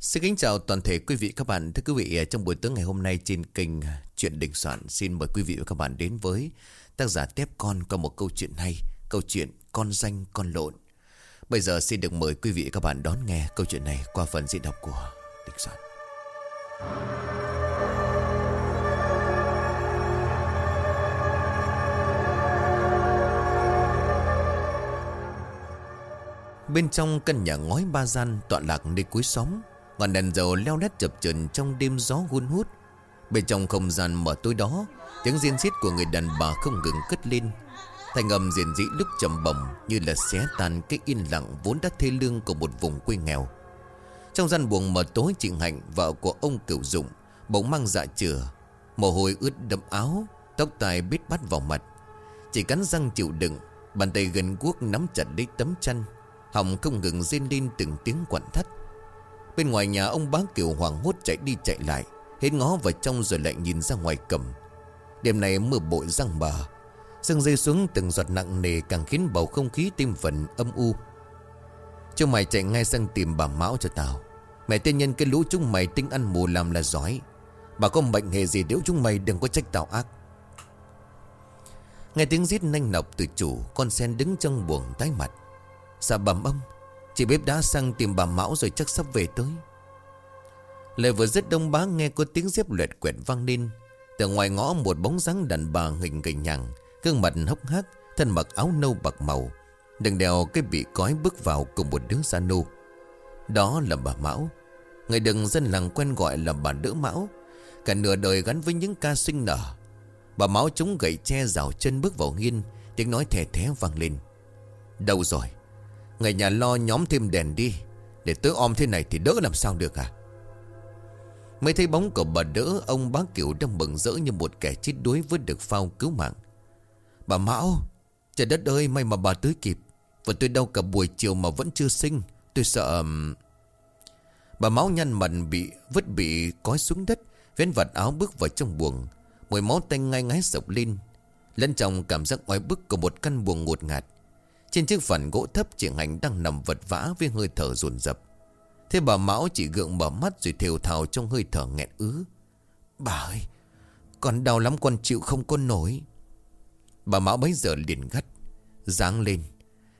Xin kính chào toàn thể quý vị các bạn. Thưa quý vị, à, trong buổi tối ngày hôm nay trên kênh à, Chuyện Đình Soạn xin mời quý vị và các bạn đến với tác giả Tép Con có một câu chuyện hay, câu chuyện Con Danh Con Lộn. Bây giờ xin được mời quý vị và các bạn đón nghe câu chuyện này qua phần diễn đọc của Đình Soạn. Bên trong căn nhà ngói ba gian tọa lạc nơi cuối xóm Ngọn đèn dầu leo lét chập chờn trong đêm gió hun hút. Bên trong không gian mở tối đó, Tiếng riêng xít của người đàn bà không ngừng cất lên. Thành âm diện dĩ lúc trầm bầm Như là xé tan cái yên lặng vốn đã thê lương của một vùng quê nghèo. Trong gian buồng mở tối chị Hạnh, Vợ của ông Cửu Dụng Bỗng mang dạ chửa Mồ hôi ướt đẫm áo, Tóc tai bít bắt vào mặt. Chỉ cắn răng chịu đựng, Bàn tay gần guốc nắm chặt lấy tấm chăn, Họng không ngừng rên lên từng tiếng quặn thắt. Bên ngoài nhà ông bác Kiều hoàng hốt chạy đi chạy lại, Hết ngó vào trong rồi lại nhìn ra ngoài cầm. Đêm nay mưa bội răng bờ Sương rơi xuống từng giọt nặng nề Càng khiến bầu không khí tim phần âm u. Cho mày chạy ngay sang tìm bà Mão cho tao. Mẹ tiên nhân cái lũ chúng mày tinh ăn mù làm là giỏi. Bà có bệnh hề gì nếu chúng mày đừng có trách tao ác. Nghe tiếng giết nanh nọc từ chủ, Con sen đứng trong buồng tái mặt. Dạ bẩm ông Chị bếp đã sang tìm bà Mão rồi chắc sắp về tới. Lời vừa rất đông bá nghe có tiếng dép luyện quẹt vang lên. Từ ngoài ngõ, một bóng dáng đàn bà hình gầy nhằng, Gương mặt hốc hác, Thân mặc áo nâu bạc màu, Đừng đèo cái bị cói bước vào cùng một đứa gia nô. Đó là bà Mão. Người đừng dân làng quen gọi là bà đỡ Mão. Cả nửa đời gắn với những ca sinh nở. Bà Mão chống gậy che rào chân bước vào hiên, Tiếng nói thè thé vang lên. Đâu rồi? Người nhà lo nhóm thêm đèn đi, Để tớ om thế này thì đỡ làm sao được à? Mới thấy bóng của bà đỡ, Ông bác kiểu đang bừng rỡ như một kẻ chết đuối Với được phao cứu mạng. Bà Mão, Trời đất ơi, may mà bà tới kịp. Và tôi đau cả buổi chiều mà vẫn chưa sinh. Tôi sợ Bà Mão nhăn mặt bị, vứt bị cói xuống đất, Vén vạt áo bước vào trong buồng. Mùi máu tanh ngay ngái sộc lên, Lẫn trong cảm giác oai bức của một căn buồng ngột ngạt trên chiếc phần gỗ thấp chị Hạnh đang nằm vật vã với hơi thở ruồn rập. Thế bà Mão chỉ gượng mở mắt rồi thều thào trong hơi thở nghẹn ứ. Bà ơi, Con đau lắm, con chịu không có nổi. Bà Mão bấy giờ liền gắt, Giáng lên.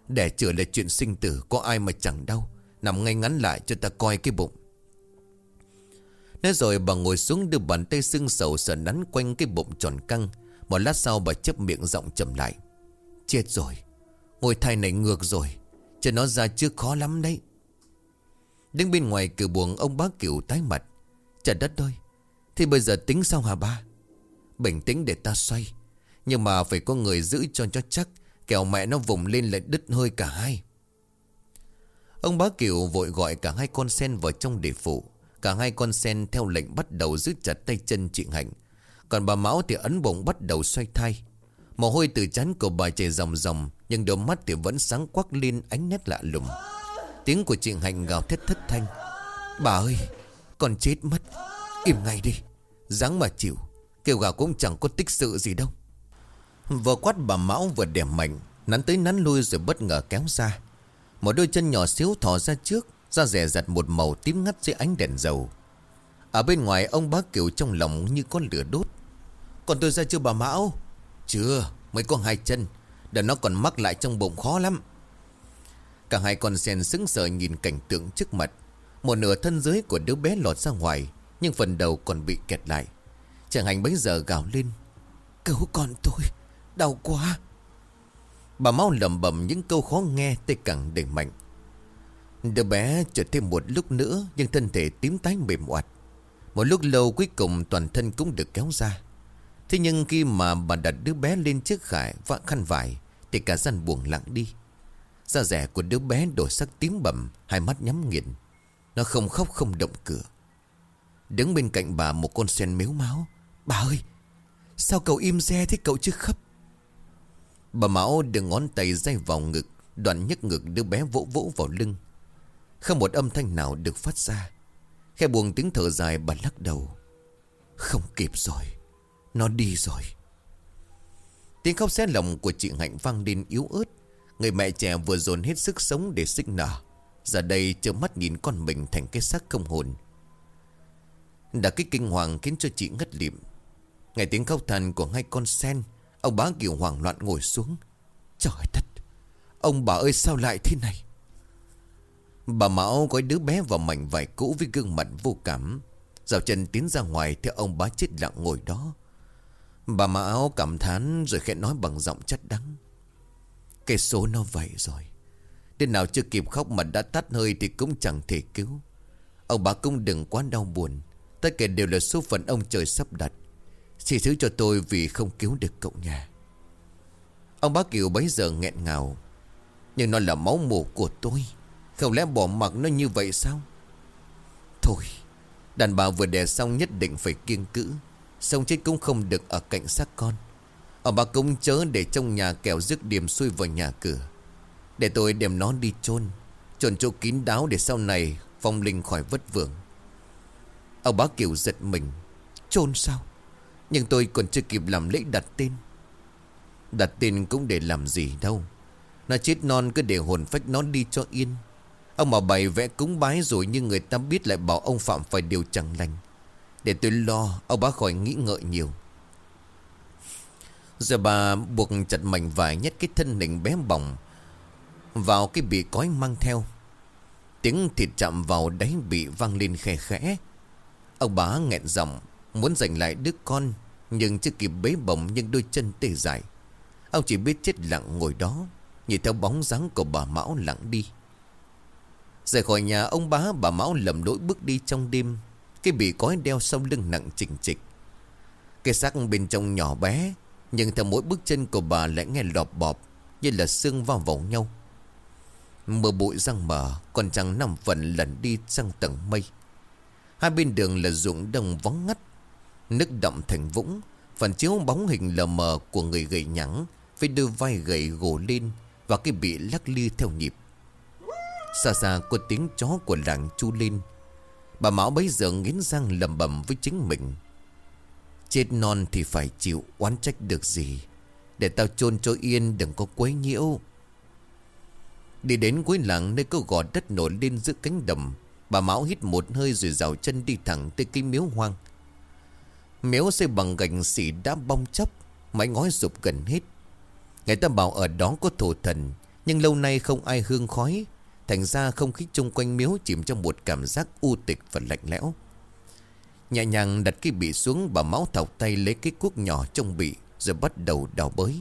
Để chữa là chuyện sinh tử, Có ai mà chẳng đau. Nằm ngay ngắn lại cho ta coi cái bụng. Nói rồi bà ngồi xuống đưa bàn tay sưng sầu sờ nắn quanh cái bụng tròn căng. Một lát sau bà chấp miệng giọng trầm lại. Chết rồi Ngôi thai này ngược rồi Cho nó ra chưa khó lắm đấy. Đứng bên ngoài cửa buồng, ông bác kiểu tái mặt. Trời đất ơi Thì bây giờ tính sao hả ba? Bình tĩnh để ta xoay. Nhưng mà phải có người giữ cho cho chắc, Kẻo mẹ nó vùng lên lại đứt hơi cả hai. Ông bá kiểu vội gọi cả hai con sen vào trong để phụ. Cả hai con sen theo lệnh bắt đầu giữ chặt tay chân chị Hạnh. Còn bà Mão thì ấn bụng bắt đầu xoay thai. Mồ hôi từ chán của bà chảy ròng ròng, Nhưng đôi mắt thì vẫn sáng quắc lên ánh nét lạ lùng. Tiếng của chị Hạnh gào thét thất thanh. Bà ơi, Con chết mất. Im ngay đi. Dáng mà chịu, Kêu gào cũng chẳng có tích sự gì đâu. Vừa quát bà Mão vừa đẻ mạnh, Nắn tới nắn lui rồi bất ngờ kéo ra. Một đôi chân nhỏ xíu thò ra trước, Da rẻ giặt một màu tím ngắt dưới ánh đèn dầu. Ở bên ngoài, ông bác kiểu trong lòng như con lửa đốt. Còn tôi ra chưa bà Mão? Chưa, Mới có hai chân Để nó còn mắc lại trong bụng khó lắm. Cả hai con sen sững sờ nhìn cảnh tượng trước mặt. Một nửa thân dưới của đứa bé lọt ra ngoài, Nhưng phần đầu còn bị kẹt lại. Chàng hành bấy giờ gào lên, Cứu con tôi, Đau quá. Bà mau lầm bầm những câu khó nghe Tê cẳng đầy mạnh. Đứa bé chờ thêm một lúc nữa, Nhưng thân thể tím tái mềm oặt Một lúc lâu cuối cùng toàn thân cũng được kéo ra. Thế nhưng khi mà bà đặt đứa bé lên chiếc khải và khăn vải, Thì cả dân buồn lặng đi. Da rẻ của đứa bé đổi sắc tím bầm, Hai mắt nhắm nghiền. Nó không khóc, không động cửa. Đứng bên cạnh bà một con sen miếu máu. Bà ơi, Sao cậu im re thế cậu chứ khóc? Bà Mão đưa ngón tay dây vào ngực, Đoạn nhấc ngực đứa bé vỗ vỗ vào lưng. Không một âm thanh nào được phát ra. Khe buồn tiếng thở dài bà lắc đầu. Không kịp rồi nó đi rồi. Tiếng khóc xé lòng của chị Hạnh vang lên yếu ớt. Người mẹ trẻ vừa dồn hết sức sống để sinh nở. Giờ đây trơ mắt nhìn con mình thành cái xác không hồn. Đã kích kinh hoàng khiến cho chị ngất lịm. Nghe tiếng khóc than của hai con sen, Ông bá kiểu hoảng loạn ngồi xuống. Trời đất! Ông bà ơi, sao lại thế này? Bà Mão gói đứa bé vào mảnh vải cũ với gương mặt vô cảm. Dạo chân tiến ra ngoài theo ông bá chết lặng ngồi đó. Bà Mão cảm thán Rồi khẽ nói bằng giọng chất đắng. Cái số nó vậy rồi. Đến nào chưa kịp khóc mà đã tắt hơi Thì cũng chẳng thể cứu. Ông bà cũng đừng quá đau buồn. Tất cả đều là số phận ông trời sắp đặt. Chỉ thứ cho tôi vì không cứu được cậu nhà. Ông bác Kiều bấy giờ nghẹn ngào. Nhưng nó là máu mủ của tôi. Không lẽ bỏ mặc nó như vậy sao? Thôi, Đàn bà vừa đẻ xong nhất định phải kiêng cữ. Xong chết cũng không được ở cạnh xác con. Ở bà công chớ để trong nhà kẻo rước điểm xuôi vào nhà cửa. Để tôi đem nó đi chôn Chôn chỗ kín đáo để sau này Phong linh khỏi vất vưởng. Ông bá Kiều giật mình. Chôn sao? Nhưng tôi còn chưa kịp làm lễ đặt tên. Đặt tên cũng để làm gì đâu. Nó chết non cứ để hồn phách nó đi cho yên. Ông mà bày vẽ cúng bái rồi Nhưng người ta biết lại bảo ông Phạm phải điều chẳng lành. Để tôi lo, Ông bá khỏi nghĩ ngợi nhiều. Giờ bà buộc chặt mảnh vải nhất cái thân hình bé bỏng Vào cái bị cói mang theo. Tiếng thịt chạm vào đáy bị vang lên khe khẽ. Ông bá nghẹn giọng, Muốn giành lại đứa con, Nhưng chưa kịp bế bổng nhưng đôi chân tê dại. Ông chỉ biết chết lặng ngồi đó, Nhìn theo bóng dáng của bà Mão lặng đi. Rời khỏi nhà, ông bá bà Mão lầm lỗi bước đi trong đêm. Cái bị cói đeo sau lưng nặng chỉnh trịch Cái xác bên trong nhỏ bé, Nhưng theo mỗi bước chân của bà lại nghe lọp bọp, Như là xương vào vào nhau. Mưa bụi răng mờ Còn chẳng nằm phần lần đi sang tầng mây. Hai bên đường là ruộng đồng vắng ngắt, Nước đậm thành vũng Phần chiếu bóng hình lờ mờ của người gầy nhẵn Với đôi vai gầy gồ lên Và cái bị lắc lư theo nhịp. Xa xa có tiếng chó của làng chu lên Bà Mão bấy giờ nghiến răng lầm bầm với chính mình. Chết non thì phải chịu, oán trách được gì? Để tao chôn cho yên, đừng có quấy nhiễu. Đi đến cuối làng, nơi có gò đất nổi lên giữa cánh đầm Bà Mão hít một hơi rồi rào chân đi thẳng tới cái miếu hoang. Miếu xây bằng gành xỉ đã bong chóc, Mái ngói rụp gần hết. Người ta bảo ở đó có thổ thần, Nhưng lâu nay không ai hương khói. Thành ra không khí chung quanh miếu chìm trong một cảm giác u tịch và lạnh lẽo. Nhẹ nhàng đặt cái bị xuống bà máu thọc tay lấy cái cuốc nhỏ trong bị Rồi bắt đầu đào bới.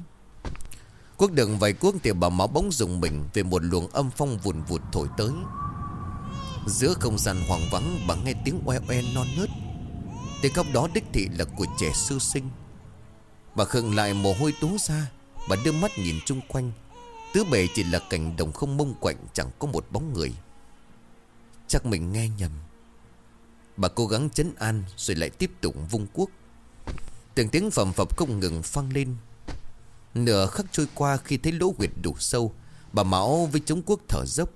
Cuốc đựng vài cuốc thì bà máu bóng dùng mình Về một luồng âm phong vùn vụt thổi tới. Giữa không gian hoang vắng, bà nghe tiếng oe oe non nớt. Tiếng khóc đó đích thị là của trẻ sư sinh. Bà khựng lại mồ hôi tố ra, Bà đưa mắt nhìn chung quanh. Tứ bề chỉ là cảnh đồng không mông quạnh, Chẳng có một bóng người. Chắc mình nghe nhầm. Bà cố gắng chấn an Rồi lại tiếp tục vung cuốc. Từng tiếng phẩm phập không ngừng phăng lên. Nửa khắc trôi qua khi thấy lỗ huyệt đủ sâu, Bà Mão với chống cuốc thở dốc.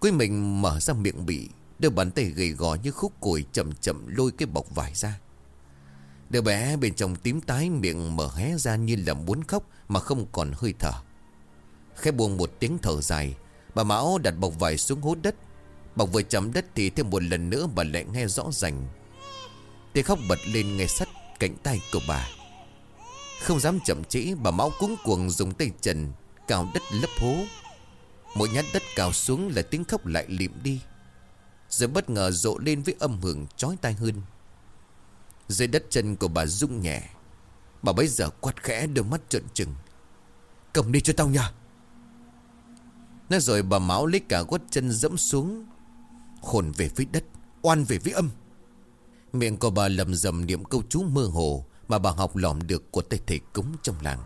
Quý mình mở ra miệng bị, Đưa bàn tay gầy gò như khúc cùi chậm chậm lôi cái bọc vải ra. Đứa bé bên trong tím tái miệng mở hé ra như là muốn khóc Mà không còn hơi thở. Khẽ buông một tiếng thở dài. Bà Mão đặt bọc vải xuống hố đất. Bọc vừa chấm đất thì thêm một lần nữa bà lại nghe rõ ràng Tiếng khóc bật lên ngay sắt cạnh tay của bà. Không dám chậm trễ, bà Mão cúng cuồng dùng tay trần, Cào đất lấp hố. Mỗi nhát đất cào xuống là tiếng khóc lại lịm đi. Rồi bất ngờ rộ lên với âm hưởng chói tai hơn. Dưới đất chân của bà rung nhẹ. Bà bấy giờ quát khẽ, đôi mắt trợn trừng. Cầm đi cho tao nha. Nói rồi bà máu lấy cả gót chân dẫm xuống, Hồn về với đất, Oan về với âm. Miệng của bà lầm rầm niệm câu chú mơ hồ Mà bà học lỏm được của tay thầy cúng trong làng.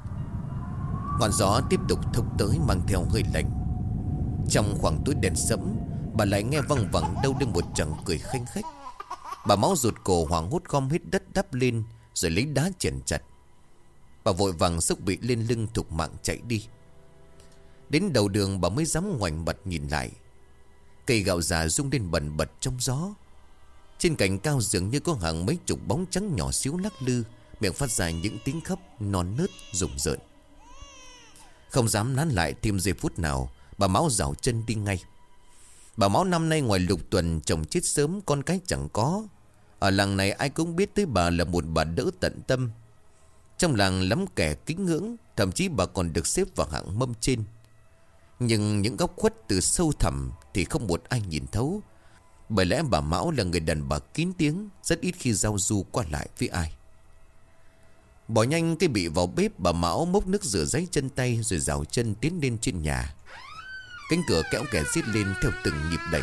Ngọn gió tiếp tục thốc tới mang theo hơi lạnh. Trong khoảng túi đèn sẫm, Bà lại nghe văng vẳng đâu đến một chàng cười khanh khách. Bà máu rụt cổ hoảng hốt gom hết đất đắp lên, Rồi lấy đá chèn chặt. Bà vội vàng sức bị lên lưng thục mạng chạy đi. Đến đầu đường bà mới dám ngoảnh bật nhìn lại. Cây gạo già rung lên bần bật trong gió. Trên cành cao dường như có hàng mấy chục bóng trắng nhỏ xíu lắc lư, Miệng phát ra những tiếng khóc non nớt rùng rợn. Không dám nán lại thêm giây phút nào, Bà máu rào chân đi ngay. Bà máu năm nay ngoài lục tuần, chồng chết sớm, con cái chẳng có. Ở làng này ai cũng biết tới bà là một bà đỡ tận tâm. Trong làng lắm kẻ kính ngưỡng, Thậm chí bà còn được xếp vào hạng mâm trên. Nhưng những góc khuất từ sâu thẳm Thì không một ai nhìn thấu. Bởi lẽ bà Mão là người đàn bà kín tiếng, Rất ít khi giao du qua lại với ai. Bỏ nhanh cái bị vào bếp, Bà Mão mốc nước rửa giấy chân tay Rồi rào chân tiến lên trên nhà. Cánh cửa kéo kẻ giết lên theo từng nhịp đẩy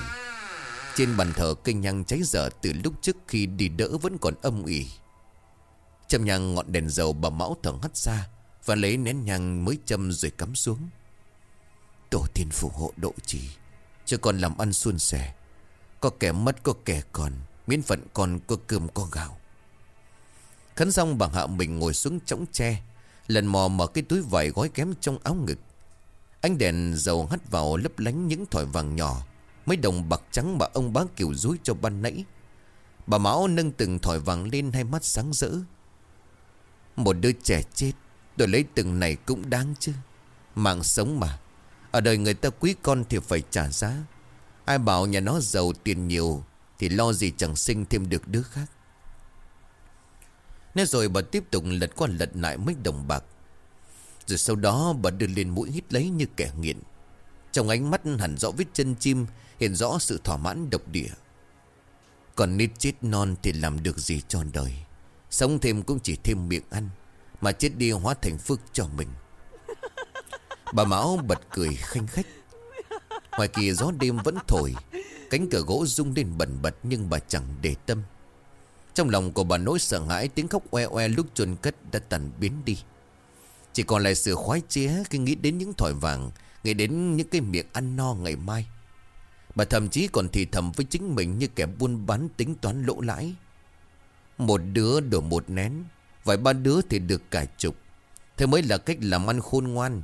Trên bàn thờ cây nhang cháy dở Từ lúc trước khi đi đỡ vẫn còn âm ỉ. Châm nhang ngọn đèn dầu bà Mão thở hắt ra Và lấy nén nhang mới châm rồi cắm xuống. Tổ tiên phù hộ độ trì. Cho con làm ăn suôn sẻ, Có kẻ mất, có kẻ còn, Miễn phận còn, có cơm, có gạo. Khấn xong bà hạ mình ngồi xuống trống tre, Lần mò mở cái túi vải gói kém trong áo ngực. Ánh đèn dầu hắt vào lấp lánh những thỏi vàng nhỏ, Mấy đồng bạc trắng mà ông bác kiểu rúi cho ban nãy. Bà Mão nâng từng thỏi vàng lên hai mắt sáng rỡ. Một đứa trẻ chết, tôi lấy từng này cũng đáng chứ. Mạng sống mà. Ở đời người ta quý con thì phải trả giá. Ai bảo nhà nó giàu tiền nhiều Thì lo gì chẳng sinh thêm được đứa khác. Nói rồi bà tiếp tục lật qua lật lại mấy đồng bạc. Rồi sau đó bà đưa lên mũi hít lấy như kẻ nghiện. Trong ánh mắt hẳn rõ vết chân chim, Hiện rõ sự thỏa mãn độc địa. Còn nít chết non thì làm được gì cho đời? Sống thêm cũng chỉ thêm miệng ăn, Mà chết đi hóa thành phước cho mình. Bà Mão bật cười khanh khách Ngoài kia gió đêm vẫn thổi Cánh cửa gỗ rung lên bẩn bật Nhưng bà chẳng để tâm trong lòng của bà nỗi sợ hãi tiếng khóc oe oe lúc chôn cất đã tàn biến đi. Chỉ còn lại sự khoái chế khi nghĩ đến những thỏi vàng, nghĩ đến những cái miệng ăn no ngày mai. Bà thậm chí còn thì thầm với chính mình như kẻ buôn bán tính toán lỗ lãi. Một đứa đổ một nén, vài ba đứa thì được cả chục. Thế mới là cách làm ăn khôn ngoan.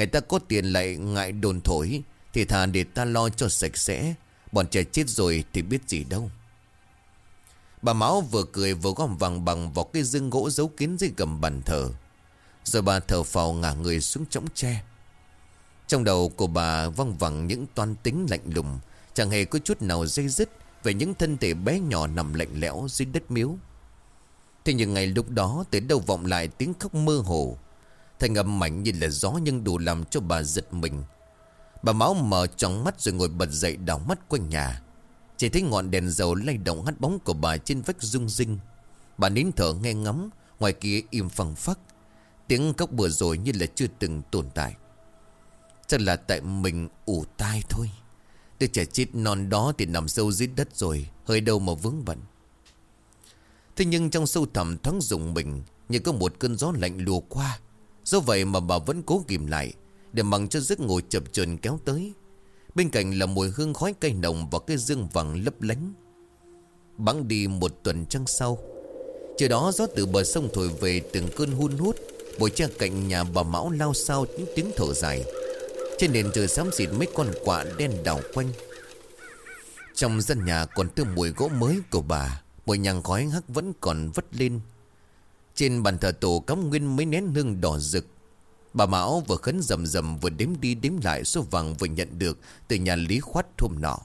Người ta có tiền lại ngại đồn thổi, thì thà để ta lo cho sạch sẽ. Bọn trẻ chết rồi thì biết gì đâu. Bà Mão vừa cười vừa gom vàng bằng vào cái dương gỗ giấu kín dưới gầm bàn thờ. Rồi bà thở phào ngả người xuống chõng tre. Trong đầu của bà văng vẳng những toan tính lạnh lùng. Chẳng hề có chút nào dây dứt về những thân thể bé nhỏ nằm lạnh lẽo dưới đất miếu. Thế nhưng ngày lúc đó tới đâu vọng lại tiếng khóc mơ hồ thanh âm mạnh như là gió nhưng đủ làm cho bà giật mình. Bà máu mở tròn mắt rồi ngồi bật dậy đảo mắt quanh nhà. Chỉ thấy ngọn đèn dầu lay động hắt bóng của bà trên vách rung rinh. Bà nín thở nghe ngắm, Ngoài kia im phẳng phắc. Tiếng cốc bừa rồi như là chưa từng tồn tại. Chắc là tại mình ủ tai thôi. Đứa trẻ chết non đó thì nằm sâu dưới đất rồi, Hơi đâu mà vướng bận. Thế nhưng trong sâu thẳm thoáng dùng mình, Như có một cơn gió lạnh lùa qua. Do vậy mà bà vẫn cố kìm lại, Để mặn cho giấc ngủ chập chờn kéo tới. Bên cạnh là mùi hương khói cây nồng Và cây dương vàng lấp lánh. Bắn đi một tuần trăng sau Chiều đó gió từ bờ sông thổi về Từng cơn hun hút Bồi tre cạnh nhà bà Mão lao sao những tiếng thở dài. Trên nền trời xám xịt mấy con quạ đen đảo quanh. Trong gian nhà còn thơm mùi gỗ mới của bà, Mùi nhang khói hắc vẫn còn vất lên. Trên bàn thờ tổ cắm nguyên mấy nén hương đỏ rực Bà Mão vừa khấn rầm rầm vừa đếm đi đếm lại số vàng vừa nhận được từ nhà Lý Khoát hôm nọ.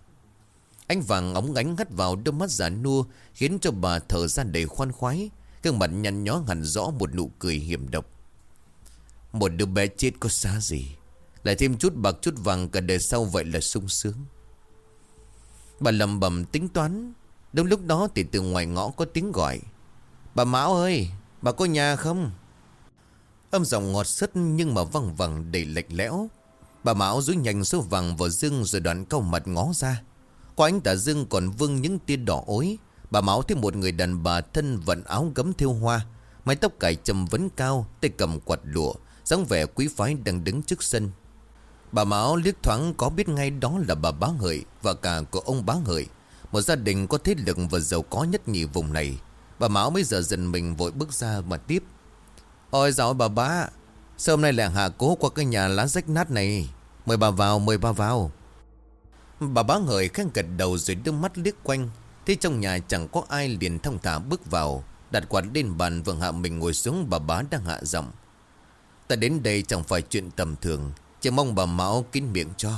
Anh vàng ống ánh hắt vào đôi mắt giả nua khiến cho bà thở ra đầy khoan khoái. Gương mặt nhăn nhó hẳn rõ một nụ cười hiểm độc. Một đứa bé chết có xa gì. Lại thêm chút bạc chút vàng cả đời sau vậy là sung sướng. Bà lầm bầm tính toán. Đúng lúc đó thì từ ngoài ngõ có tiếng gọi. Bà Mão ơi, bà có nhà không? Âm giọng ngọt sứt nhưng mà văng vẳng đầy lệch lẽo. Bà Mão rúi nhanh số vàng vào dương rồi đoạn cao mặt ngó ra. Qua ánh tà dương còn vương những tia đỏ ối. Bà Mão thấy một người đàn bà thân vận áo gấm thêu hoa. Mái tóc cải trầm vấn cao, Tay cầm quạt lụa, dáng vẻ quý phái đang đứng trước sân. Bà Mão liếc thoáng có biết ngay đó là bà Bá Hợi Và cả của ông Bá Hợi Một gia đình có thế lực và giàu có nhất nhì vùng này. Bà Mão mới giờ dần mình vội bước ra mà tiếp. Ôi dạo bà bá, Sao hôm nay lại hạ cố qua cái nhà lá rách nát này? Mời bà vào, mời bà vào. Bà bá ngợi khen gật đầu rồi đưa mắt liếc quanh. Thế trong nhà chẳng có ai liền thông thả bước vào. Đặt quạt lên bàn vượng hạ mình ngồi xuống, bà bá đang hạ giọng. Ta đến đây chẳng phải chuyện tầm thường, Chỉ mong bà Mão kín miệng cho.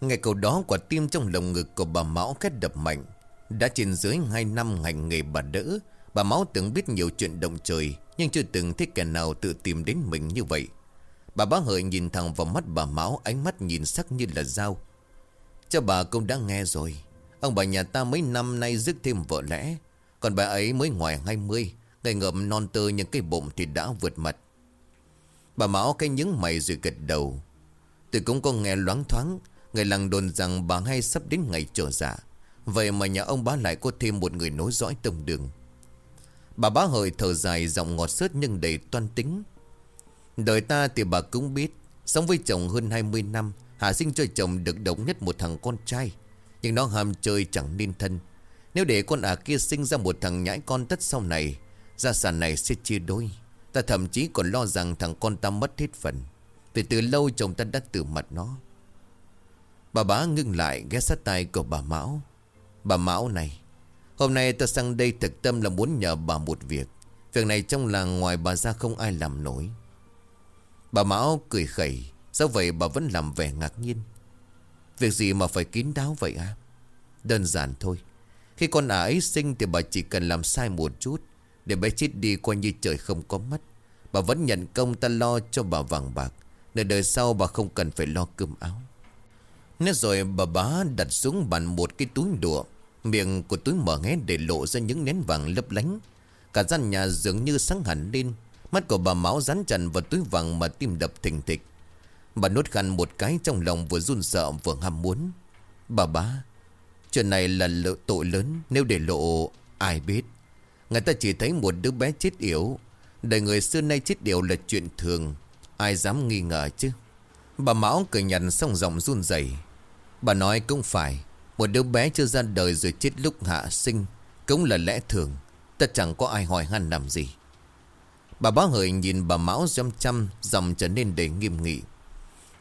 Ngày cầu đó, quả tim trong lồng ngực của bà Mão kết đập mạnh. Đã trên dưới 2 năm ngành nghề bà đỡ, Bà Mão từng biết nhiều chuyện động trời, Nhưng chưa từng thấy kẻ nào tự tìm đến mình như vậy. Bà bá hợi nhìn thẳng vào mắt bà Mão Ánh mắt nhìn sắc như là dao. Cho bà cũng đã nghe rồi. Ông bà nhà ta mấy năm nay dứt thêm vợ lẽ. Còn bà ấy mới ngoài 20 Ngày ngợm non tơ những cái bụng thì đã vượt mặt. Bà Mão cái những mày rồi gật đầu. Tôi cũng có nghe loáng thoáng, Người làng đồn rằng bà hay sắp đến ngày trở dạ. Vậy mà nhà ông bá lại có thêm một người nối dõi tông đường. Bà bá hời thở dài giọng ngọt sớt nhưng đầy toan tính. Đời ta thì bà cũng biết, Sống với chồng hơn 20 năm, Hạ sinh cho chồng được độc nhất một thằng con trai. Nhưng nó ham chơi chẳng nên thân. Nếu để con ả kia sinh ra một thằng nhãi con tất sau này, Gia sản này sẽ chia đôi. Ta thậm chí còn lo rằng thằng con ta mất hết phần. Vì từ lâu chồng ta đã từ mặt nó. Bà bá ngưng lại, ghé sát tay của bà Mão. Bà Mão này, Hôm nay ta sang đây thực tâm là muốn nhờ bà một việc. Việc này trong làng ngoài bà ra không ai làm nổi. Bà Mão cười khẩy, Sao vậy bà vẫn làm vẻ ngạc nhiên? Việc gì mà phải kín đáo vậy à Đơn giản thôi, Khi con ả ấy sinh thì bà chỉ cần làm sai một chút, Để bé chết đi coi như trời không có mắt. Bà vẫn nhận công ta lo cho bà vàng bạc nơi đời sau bà không cần phải lo cơm áo. Nói rồi bà bá đặt xuống bàn một cái túi đùa, Miệng của túi mở hé để lộ ra những nén vàng lấp lánh. Cả gian nhà dường như sáng hẳn lên, Mắt của bà máu rắn chặt vào túi vàng mà tim đập thình thịch. Bà nốt khăn một cái trong lòng vừa run sợ vừa ham muốn. Bà bá, Chuyện này là lỡ tội lớn, Nếu để lộ, ai biết? Người ta chỉ thấy một đứa bé chết yếu Đời người xưa nay chết yếu là chuyện thường, Ai dám nghi ngờ chứ? Bà Mão cười nhằn xong giọng run rẩy. Bà nói cũng phải. Một đứa bé chưa ra đời rồi chết lúc hạ sinh, Cũng là lẽ thường. Ta chẳng có ai hỏi han làm gì. Bà bá hợi nhìn bà Mão chăm chăm Dòng trở nên đầy nghiêm nghị.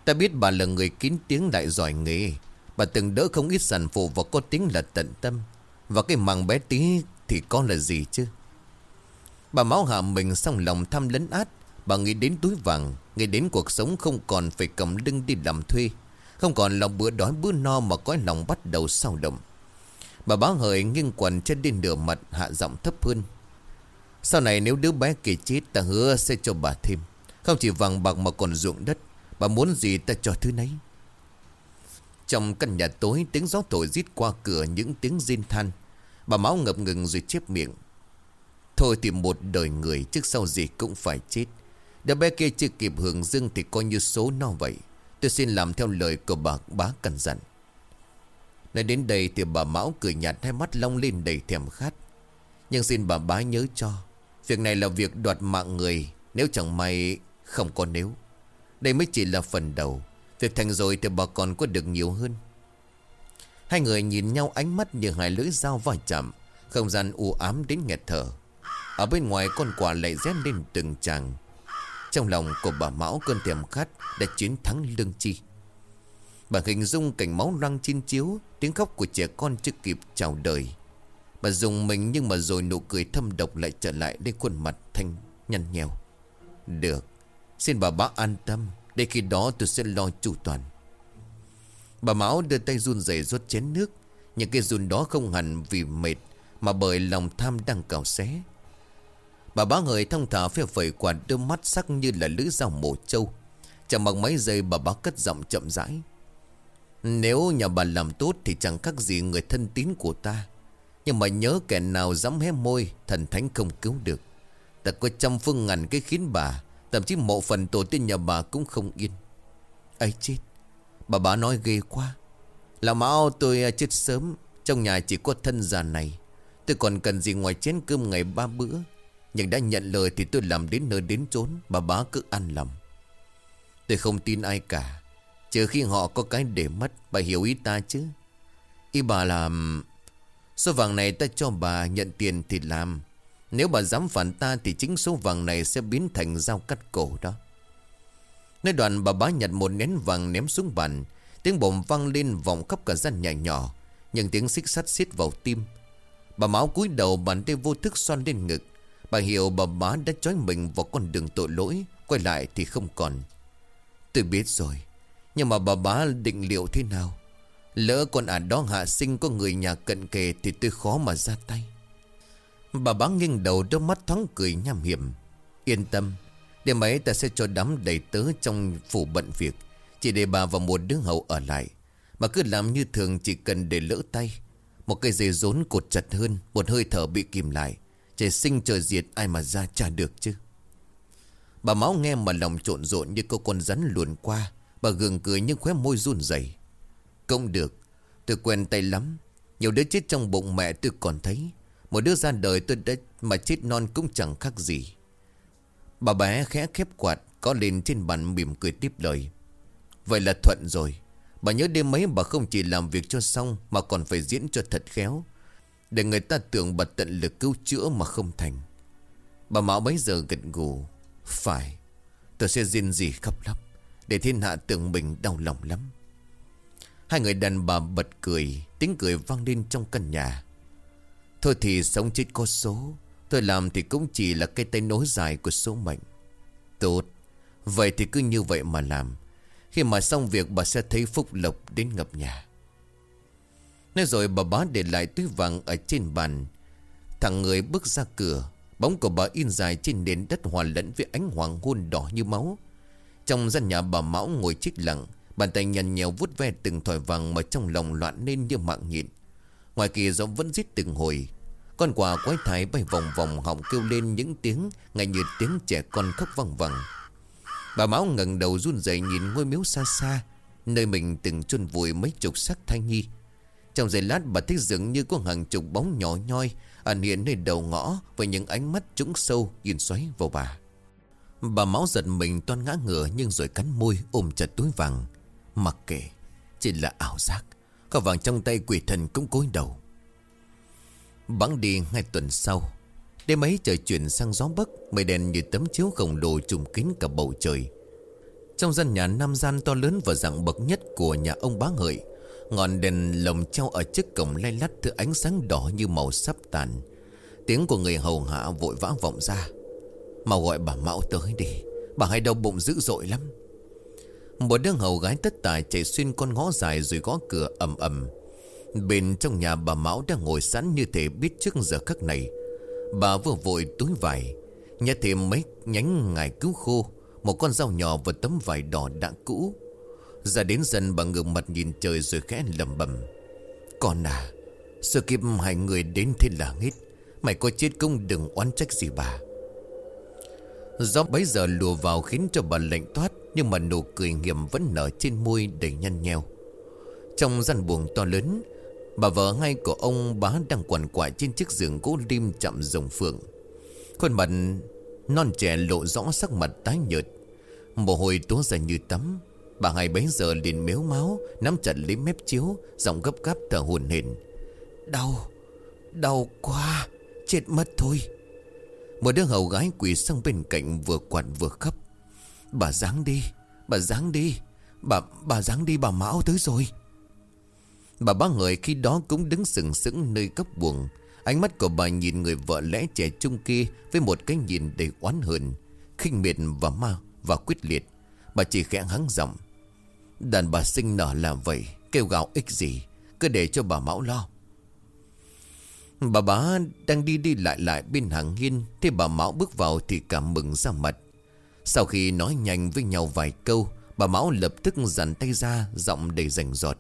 Ta biết bà là người kín tiếng lại giỏi nghề. Bà từng đỡ không ít sản phụ Và có tiếng là tận tâm. Và cái màng bé tí thì có là gì chứ? Bà Mão hạ mình xong lòng thăm lấn át. Bà nghĩ đến túi vàng, Nghĩ đến cuộc sống không còn phải cầm lưng đi làm thuê. Không còn lòng bữa đói bữa no Mà có lòng bắt đầu sao động. Bà bá hời nghiêng quần trên đi nửa mặt, Hạ giọng thấp hơn. Sau này nếu đứa bé kia chết Ta hứa sẽ cho bà thêm. Không chỉ vàng bạc mà còn ruộng đất. Bà muốn gì ta cho thứ nấy. Trong căn nhà tối, Tiếng gió thổi rít qua cửa Những tiếng rên than. Bà máu ngập ngừng rồi chép miệng. Thôi thì một đời người Trước sau gì cũng phải chết. Đứa bé kia chưa kịp hưởng dưng Thì coi như số no vậy. Tôi xin làm theo lời của bà, bá cần dặn. Nói đến đây thì bà Mão cười nhạt, hai mắt long lên đầy thèm khát. Nhưng xin bà bá nhớ cho, Việc này là việc đoạt mạng người, Nếu chẳng may không có nếu. Đây mới chỉ là phần đầu, Việc thành rồi thì bà còn có được nhiều hơn. Hai người nhìn nhau ánh mắt như hai lưỡi dao va chạm, Không gian u ám đến nghẹt thở. Ở bên ngoài con quả lại rét lên từng chàng trong lòng của bà Mão cơn thèm khát Đã chiến thắng lương chi. Bà hình dung cảnh máu răng chín chiếu, Tiếng khóc của trẻ con chưa kịp chào đời. Bà dùng mình nhưng mà rồi nụ cười thâm độc lại trở lại lên khuôn mặt thanh nhăn nhèo Được, Xin bà bác an tâm, Để khi đó tôi sẽ lo chu toàn. Bà Mão đưa tay run rẩy rót chén nước. Những cái run đó không hẳn vì mệt, Mà bởi lòng tham đang cào xé. Bà bá người thông thả phê phẩy quả đôi mắt sắc như là lưỡi dao mổ trâu. Chẳng bằng mấy giây bà bá cất giọng chậm rãi. Nếu nhà bà làm tốt thì chẳng khác gì người thân tín của ta. Nhưng mà nhớ kẻ nào dám hé môi, Thần thánh không cứu được. Ta có trăm phương ngàn cái khiến bà, Thậm chí mộ phần tổ tiên nhà bà cũng không yên. Ấy chết, Bà bá nói ghê quá. Là máu tôi à, chết sớm, Trong nhà chỉ có thân già này. Tôi còn cần gì ngoài chén cơm ngày ba bữa? Nhưng đã nhận lời thì tôi làm đến nơi đến chốn Bà bá cứ ăn lòng. Tôi không tin ai cả, Trừ khi họ có cái để mất, Bà hiểu ý ta chứ. Ý bà làm Số vàng này ta cho bà nhận tiền thì làm. Nếu bà dám phản ta Thì chính số vàng này sẽ biến thành dao cắt cổ đó. Nơi đoạn bà bá nhặt một nén vàng ném xuống bàn. Tiếng bồm vang lên vòng khắp cả gian nhà nhỏ, Nhưng tiếng xích sắt xiết vào tim. Bà máu cúi đầu bàn tay vô thức xoan lên ngực. Bà hiểu bà bá đã trói mình vào con đường tội lỗi, Quay lại thì không còn. Tôi biết rồi, Nhưng mà bà bá định liệu thế nào? Lỡ con ả đó hạ sinh có người nhà cận kề Thì tôi khó mà ra tay. Bà bá nghiêng đầu đôi mắt thoáng cười nham hiểm. Yên tâm, Đêm ấy ta sẽ cho đám đầy tớ trong phủ bận việc. Chỉ để bà và một đứa hậu ở lại. Bà cứ làm như thường chỉ cần để lỡ tay. Một cây dây rốn cột chặt hơn, Một hơi thở bị kìm lại. Trời sinh trời diệt, ai mà ra trả được chứ. Bà máu nghe mà lòng trộn rộn như cô con rắn luồn qua. Bà gượng cười nhưng khóe môi run rẩy. Công được, Tôi quen tay lắm. Nhiều đứa chết trong bụng mẹ tôi còn thấy. Một đứa ra đời tôi đã mà chết non cũng chẳng khác gì. Bà bé khẽ khép quạt, Có lên trên bàn mỉm cười tiếp lời. Vậy là thuận rồi. Bà nhớ đêm mấy bà không chỉ làm việc cho xong Mà còn phải diễn cho thật khéo. Để người ta tưởng bật tận lực cứu chữa mà không thành. Bà Mão bấy giờ gật gù. Phải, Tôi sẽ riêng gì khắp lắm Để thiên hạ tưởng mình đau lòng lắm. Hai người đàn bà bật cười, Tiếng cười vang lên trong căn nhà. Thôi thì sống chết có số, Tôi làm thì cũng chỉ là cái tay nối dài của số mệnh. Tốt, Vậy thì cứ như vậy mà làm. Khi mà xong việc bà sẽ thấy phúc lộc đến ngập nhà. Nói rồi bà bá để lại túi vàng ở trên bàn. Thằng người bước ra cửa, Bóng của bà in dài trên nền đất hòa lẫn với ánh hoàng hôn đỏ như máu. Trong gian nhà bà Mão ngồi trích lặng, Bàn tay nhằn nhèo vút ve từng thỏi vàng mà trong lòng loạn lên như mạng nhịn Ngoài kia gió vẫn rít từng hồi. Con quà quái thái bay vòng vòng họng kêu lên những tiếng Ngay như tiếng trẻ con khóc văng vẳng. Bà Mão ngẩng đầu run rẩy nhìn ngôi miếu xa xa, Nơi mình từng chôn vùi mấy chục xác thai nhi. Trong giây lát bà thấy dường như có hàng chục bóng nhỏ nhoi, Ẩn hiện nơi đầu ngõ Với những ánh mắt trũng sâu, nhìn xoáy vào bà. Bà máu giật mình toan ngã ngửa Nhưng rồi cắn môi ôm chặt túi vàng. Mặc kệ, Chỉ là ảo giác, Có vàng trong tay quỷ thần cũng cúi đầu. Bắn đi ngay tuần sau, Đêm ấy trời chuyển sang gió bắc, Mây đèn như tấm chiếu khổng lồ trùm kín cả bầu trời. Trong gian nhà nam gian to lớn và dạng bậc nhất của nhà ông bá hợi Ngọn đèn lồng treo ở trước cổng lay lắt thứ ánh sáng đỏ như màu sắp tàn Tiếng của người hầu hạ vội vã vọng ra Mau gọi bà Mão tới đi Bà hay đau bụng dữ dội lắm một đứa hầu gái tất tài chạy xuyên con ngõ dài rồi gõ cửa ầm ầm. Bên trong nhà bà Mão đang ngồi sẵn như thể biết trước giờ khắc này. Bà vừa vội túi vải, nhặt thêm mấy nhánh ngải cứu khô, một con dao nhỏ và tấm vải đỏ đã cũ. Ra đến dần bà ngược mặt nhìn trời rồi khẽ lầm bầm. Con à, Sự kịp hai người đến thế là hết. Mày có chết cũng đừng oán trách gì bà. Gió bấy giờ lùa vào khiến cho bà lạnh toát Nhưng mà nụ cười nghiệm vẫn nở trên môi đầy nhăn nheo Trong gian buồng to lớn Bà vợ hai của ông bá đang quằn quại trên chiếc giường gỗ lim chậm rồng phượng Khuôn mặt non trẻ lộ rõ sắc mặt tái nhợt Mồ hôi túa ra như tắm Bà hai bấy giờ liền méo máu, Nắm chặt lấy mép chiếu, Giọng gấp gáp thở hồn hển. Đau Đau quá, Chết mất thôi. Một đứa hầu gái quỳ sang bên cạnh vừa quạt vừa khóc. Bà dáng đi, Bà dáng đi, Bà bà dáng đi bà Mão tới rồi. Bà ba người khi đó cũng đứng sừng sững nơi góc buồng. Ánh mắt của bà nhìn người vợ lẽ trẻ trung kia Với một cái nhìn đầy oán hờn, khinh miệt và ma, và quyết liệt. Bà chỉ khẽ hắng giọng. Đàn bà sinh nở làm vậy, Kêu gào ích gì, Cứ để cho bà Mão lo. Bà bá đang đi đi lại lại bên hàng hiên, thì bà Mão bước vào thì cảm mừng ra mặt. Sau khi nói nhanh với nhau vài câu, Bà Mão lập tức dặn tay ra, Giọng đầy rành giọt.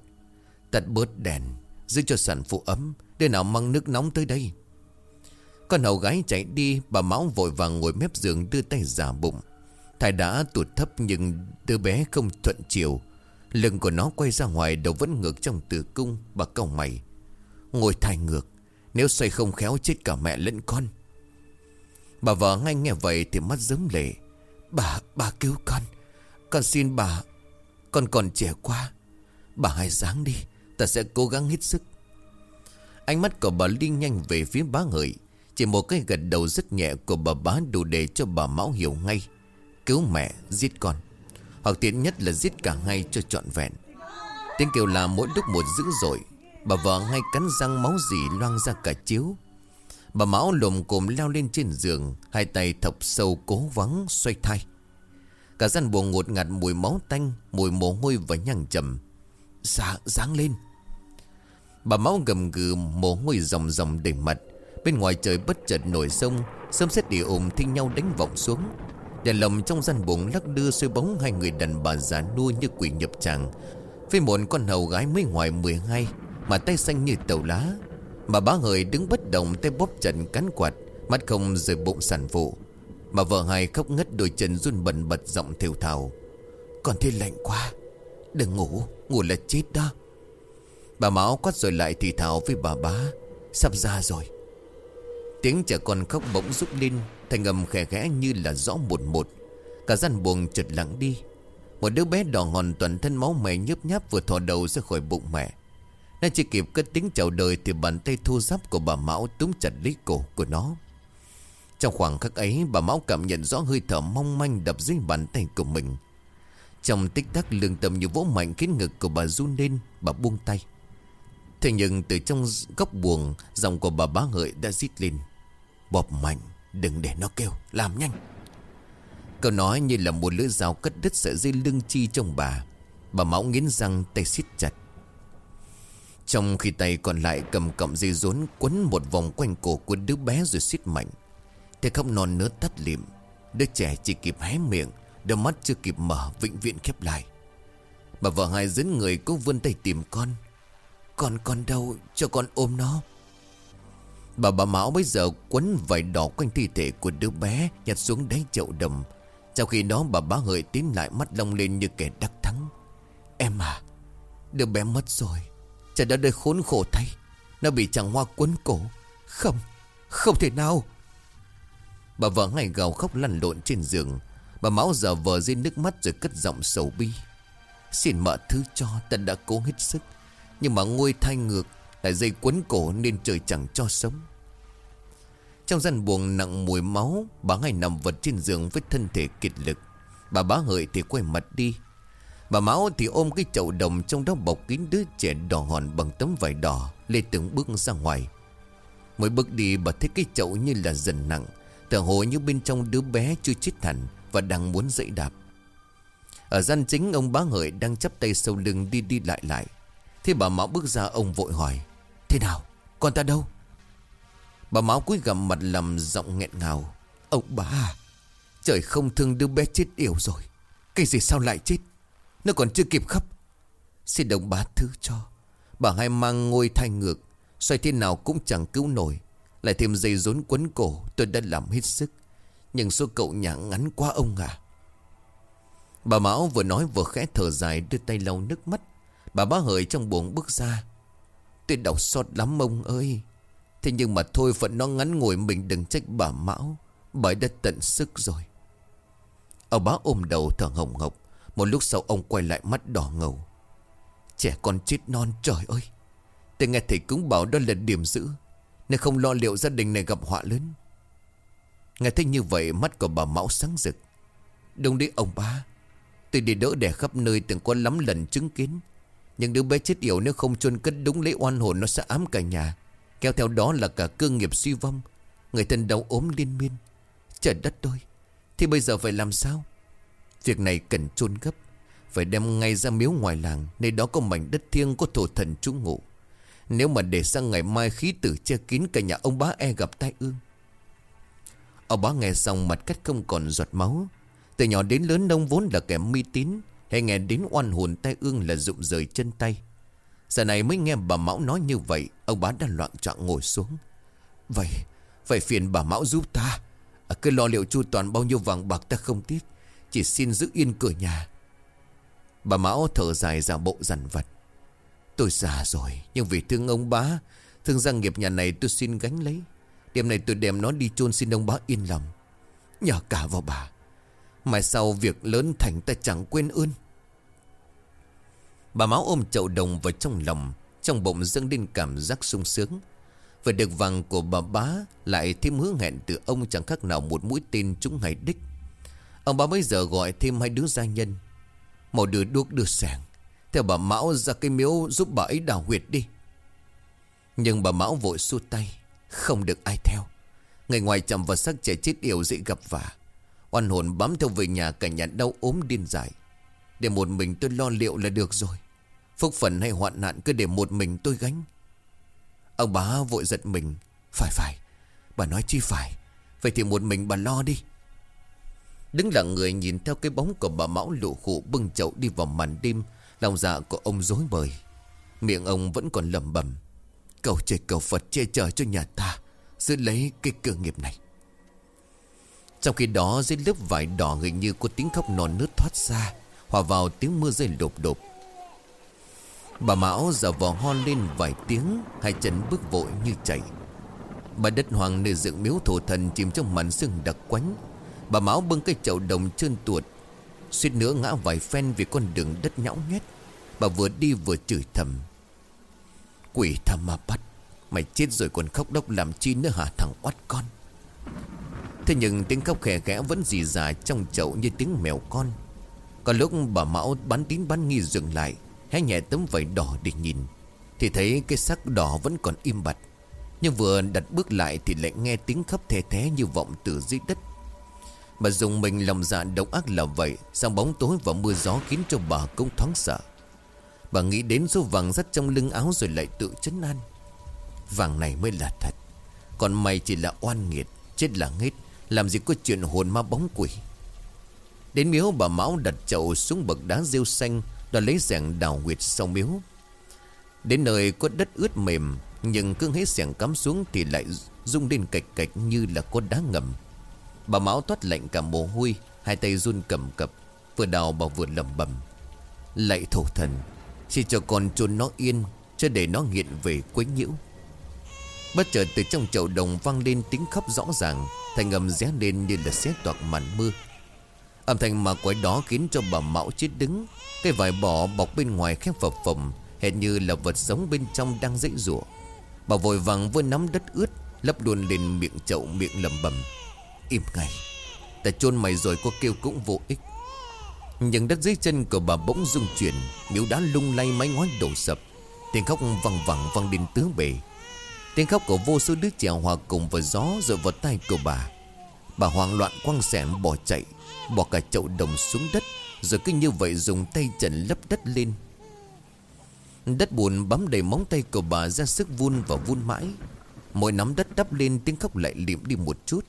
Tắt bớt đèn, Giữ cho sản phụ ấm, Để nào mang nước nóng tới đây. Con hầu gái chạy đi, Bà Mão vội vàng ngồi mép giường đưa tay giả bụng. Thai đã tụt thấp nhưng đứa bé không thuận chiều Lưng của nó quay ra ngoài đầu vẫn ngược trong tử cung Bà cầu mày. Ngồi thai ngược nếu xoay không khéo chết cả mẹ lẫn con. Bà vợ ngay nghe vậy thì mắt giống lệ. Bà, bà cứu con. Con xin bà Con còn trẻ quá. Bà hãy dáng đi Ta sẽ cố gắng hết sức. Ánh mắt của bà liên nhanh về phía bá người Chỉ một cái gật đầu rất nhẹ của bà bá đủ để cho bà Mão hiểu ngay. Cứu mẹ, giết con. Hoặc tiện nhất là giết cả ngay cho trọn vẹn. Tiếng kêu là mỗi lúc một dữ dội. Bà vợ ngay cắn răng máu dì loang ra cả chiếu. Bà Mão lồm cồm leo lên trên giường, Hai tay thọc sâu cố vắng xoay thai. Cả gian buồn ngột ngạt mùi máu tanh, Mùi mồ hôi và nhằng chậm Dạ dáng lên. Bà máu gầm gừ, mồ hôi ròng ròng đầy mặt. Bên ngoài trời bất chợt nổi sông Sớm xét địa ồm thi nhau đánh vọng xuống. Đèn lồng trong gian bụng lắc đưa xoay bóng Hai người đàn bà già nua như quỷ nhập tràng. Với một con hầu gái mới ngoài 12 Mà tay xanh như tàu lá. Mà bá hời đứng bất động tay bóp trận cắn quạt, Mắt không rời bụng sản phụ. Mà vợ hai khóc ngất đôi chân run bần bật giọng thều thào. Còn thiên lạnh quá, Đừng ngủ Ngủ là chết đó. Bà máu quát rồi lại thì thào với bà bá, Sắp ra rồi. Tiếng trẻ con khóc bỗng rút lên Thành âm khẽ khẽ như là rõ một một. Cả gian buồng chợt lặng đi. Một đứa bé đỏ hòn toàn thân máu mè nhớp nháp vừa thò đầu ra khỏi bụng mẹ. Nó chỉ kịp cất tiếng chào đời Thì bàn tay thô giáp của bà Mão túm chặt lấy cổ của nó. Trong khoảng khắc ấy, bà Mão cảm nhận rõ hơi thở mong manh đập dưới bàn tay của mình. Trong tích tắc lương tâm như vỗ mạnh khiến ngực của bà run lên, Bà buông tay. Thế nhưng từ trong góc buồng, Giọng của bà bá hợi đã rít lên. Bọp mạnh. Đừng để nó kêu, Làm nhanh. Câu nói như là một lưỡi dao cất đứt sợi dây lưng chi trong bà. Bà máu nghiến răng, tay siết chặt. Trong khi tay còn lại cầm cọng dây rốn Quấn một vòng quanh cổ của đứa bé rồi siết mạnh. Thế không non nớt tắt liệm Đứa trẻ chỉ kịp hé miệng, Đôi mắt chưa kịp mở, vĩnh viễn khép lại. Bà vợ hai dẫn người cố vươn tay tìm con. Con con đâu cho con ôm nó? Bà bà Mão bây giờ quấn vải đỏ quanh thi thể của đứa bé, Nhặt xuống đáy chậu đầm. Sau khi đó, bà bá hợi tiến lại mắt long lên như kẻ đắc thắng. Em à Đứa bé mất rồi Trời đã đời khốn khổ thay. Nó bị chàng hoa quấn cổ. Không Không thể nào. Bà vợ ngày gào khóc lăn lộn trên giường. Bà Mão giờ vờ dưới nước mắt rồi cất giọng sầu bi. Xin mợ thứ cho, ta đã cố hết sức. Nhưng mà ngôi thai ngược Lại dây quấn cổ nên trời chẳng cho sống. Trong gian buồng nặng mùi máu, Bà ngay nằm vật trên giường với thân thể kiệt lực. Bà bá hợi thì quay mặt đi. Bà máu thì ôm cái chậu đồng Trong đó bọc kín đứa trẻ đỏ hòn bằng tấm vải đỏ, Lê từng bước ra ngoài. Mỗi bước đi, bà thấy cái chậu như là dần nặng. Tờ hồ như bên trong đứa bé chưa chết hẳn Và đang muốn dậy đạp. Ở gian chính, ông bá hợi đang chắp tay sau lưng đi đi lại lại. Thế bà máu bước ra, ông vội hỏi, Thế nào? Con ta đâu? Bà máu cúi gằm mặt lầm giọng nghẹn ngào. Ông bà, Trời không thương đứa bé chết yểu rồi. Cái gì sao lại chết? Nó còn chưa kịp khóc. Xin đồng bà thứ cho. Bà hai mang ngôi thai ngược. Xoay thế nào cũng chẳng cứu nổi. Lại thêm dây rốn quấn cổ, Tôi đã làm hết sức. Nhưng số cậu nhà ngắn quá ông à Bà Mão vừa nói vừa khẽ thở dài Đưa tay lau nước mắt. Bà bá hởi trong buồng bước ra. Tôi đau xót lắm ông ơi. Thế nhưng mà thôi phận nó ngắn ngồi Mình đừng trách bà Mão, Bởi đã tận sức rồi. Ông bá ôm đầu thở hồng hộc Một lúc sau, ông quay lại mắt đỏ ngầu. Trẻ con chết non, trời ơi. Tôi nghe thầy cúng bảo đó là điểm giữ, Nên không lo liệu gia đình này gặp họa lớn. Nghe thấy như vậy, Mắt của bà Mão sáng rực. Đúng đấy, ông ba Tôi đi đỡ đẻ khắp nơi, từng có lắm lần chứng kiến. Nhưng đứa bé chết yểu nếu không chôn cất đúng lấy oan hồn, Nó sẽ ám cả nhà. Kéo theo đó là cả cơ nghiệp suy vong. Người thân đau ốm liên miên. Trời đất tôi, Thì bây giờ phải làm sao? Việc này cần chôn gấp. Phải đem ngay ra miếu ngoài làng Nơi đó có mảnh đất thiêng có thổ thần trú ngụ. Nếu mà để sang ngày mai khí tử che kín cả nhà ông bá e gặp tai ương. Ông bá nghe xong mặt cắt không còn giọt máu. Từ nhỏ đến lớn nông vốn là kẻ mi tín Hay nghe đến oan hồn tai ương là rụng rời chân tay. Giờ này mới nghe bà Mão nói như vậy Ông bá đã loạn trọng ngồi xuống. Vậy Vậy phiền bà Mão giúp ta. À, Cứ lo liệu chu toàn bao nhiêu vàng bạc ta không tiếc Chỉ xin giữ yên cửa nhà. Bà Mão thở dài giả bộ dằn vặt. Tôi già rồi Nhưng vì thương ông bá Thương gia nghiệp nhà này tôi xin gánh lấy. Đêm này tôi đem nó đi chôn xin ông bá yên lòng. Nhờ cả vào bà Mai sau việc lớn thành ta chẳng quên ơn. Bà Mão ôm chậu đồng vào trong lòng, Trong bụng dâng lên cảm giác sung sướng. Và được vàng của bà bá Lại thêm hứa hẹn từ ông chẳng khác nào một mũi tên trúng hải đích. Ông bá bây giờ gọi thêm hai đứa gia nhân. Một đứa đuốc đưa sàng. Theo bà Mão ra cái miếu giúp bà ấy đào huyệt đi. Nhưng bà Mão vội xua tay, Không được ai theo. Người ngoài chậm vào xác trẻ chết yểu dễ gặp vả. Oan hồn bám theo về nhà cả nhà đau ốm điên dại. Để một mình tôi lo liệu là được rồi. Phúc phần hay hoạn nạn cứ để một mình tôi gánh. Ông bá vội giật mình. Phải phải. Bà nói chi phải? Vậy thì một mình bà lo đi. Đứng lặng người nhìn theo cái bóng của bà Mão lụ khụ bưng chậu đi vào màn đêm. Lòng dạ của ông dối bời. Miệng ông vẫn còn lầm bầm Cầu trời cầu Phật che chở cho nhà ta Giữ lấy cái cơ nghiệp này. Trong khi đó, dưới lớp vải đỏ hình như có tiếng khóc non nớt thoát ra. Hòa vào tiếng mưa rơi đột đột. Bà Mão giả vò ho lên vài tiếng, Hai chân bước vội như chạy. Bà đất hoàng nơi dựng miếu thổ thần Chìm trong màn sương đặc quánh. Bà Mão bưng cái chậu đồng trơn tuột, Suýt nữa ngã vài phen vì con đường đất nhão nhét. Bà vừa đi vừa chửi thầm. Quỷ thầm mà bắt, Mày chết rồi còn khóc đốc làm chi nữa hả thằng oát con? Thế nhưng tiếng khóc khẽ khẽ vẫn dì dà trong chậu như tiếng mèo con. Có lúc bà Mão bán tín bán nghi dừng lại, Hé nhẹ tấm vải đỏ để nhìn. Thì thấy cái sắc đỏ vẫn còn im bặt. Nhưng vừa đặt bước lại Thì lại nghe tiếng khắp thè thé như vọng từ dưới đất. Bà dùng mình lòng dạ độc ác là vậy Sang bóng tối và mưa gió khiến cho bà cũng thoáng sợ. Bà nghĩ đến số vàng dắt trong lưng áo rồi lại tự chấn an. Vàng này mới là thật. Còn mày chỉ là oan nghiệt, Chết là hết Làm gì có chuyện hồn ma bóng quỷ. Đến miếu bà Mão đặt chậu xuống bậc đá rêu xanh, Đoàn lấy rẻng đào nguyệt sau miếu. Đến nơi có đất ướt mềm, Nhưng cứ hết xẻng cắm xuống Thì lại rung lên cạch cạch như là có đá ngầm. Bà Mão thoát lạnh cả mồ hôi, Hai tay run cầm cập, Vừa đào bà vừa lầm bầm Lạy thổ thần, Chỉ cho con chôn nó yên Cho để nó nghiện về quấy nhiễu. Bất chợt từ trong chậu đồng vang lên tiếng khóc rõ ràng Thành âm ré lên như là xé toạc màn mưa. Âm thanh mà quái đó khiến cho bà Mão chết đứng. Cái vải bỏ bọc bên ngoài khép phập phồng, Hệt như là vật sống bên trong đang dãy rủa. Bà vội vàng vươn nắm đất ướt, Lấp luôn lên miệng chậu miệng lầm bầm Im ngay. Ta chôn mày rồi có kêu cũng vô ích. Nhưng đất dưới chân của bà bỗng rung chuyển, Miếu đá lung lay mái ngói đổ sập. Tiếng khóc văng vẳng văng đến tứ bề. Tiếng khóc của vô số đứa trẻ hòa cùng với gió rồi vào tay của bà. Bà hoang loạn quăng sẻn bỏ chạy. Bỏ cả chậu đồng xuống đất, Rồi cứ như vậy dùng tay trần lấp đất lên. Đất bùn bám đầy móng tay của bà ra sức vun và vun mãi. Mỗi nắm đất đắp lên tiếng khóc lại liệm đi một chút,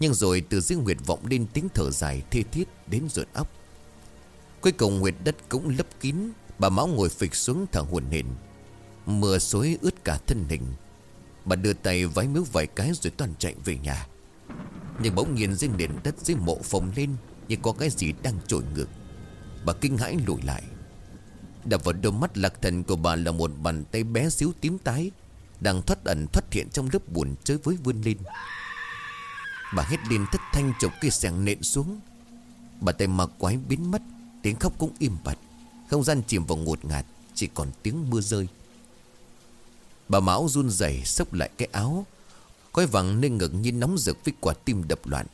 Nhưng rồi từ riêng Nguyệt vọng lên tiếng thở dài thê thiết đến ruột óc. Cuối cùng Nguyệt đất cũng lấp kín, Bà Mão ngồi phịch xuống thở hồn hển. Mưa xối ướt cả thân hình. Bà đưa tay vái miếu vài cái rồi toàn chạy về nhà. Nhưng bỗng nhiên dưới nền đất dưới mộ phồng lên như có cái gì đang trồi ngược. Bà kinh hãi lùi lại. Đập vào đôi mắt lạc thần của bà là một bàn tay bé xíu tím tái, Đang thoát ẩn thoát hiện trong lớp buồn chơi với vươn lên Bà hét lên thất thanh chụp cây sẻng nện xuống. Bà tay mà quái biến mất, Tiếng khóc cũng im bặt. Không gian chìm vào ngột ngạt, Chỉ còn tiếng mưa rơi. Bà Mão run rẩy xốc lại cái áo Coi vàng nên ngực như nóng rực với quả tim đập loạn.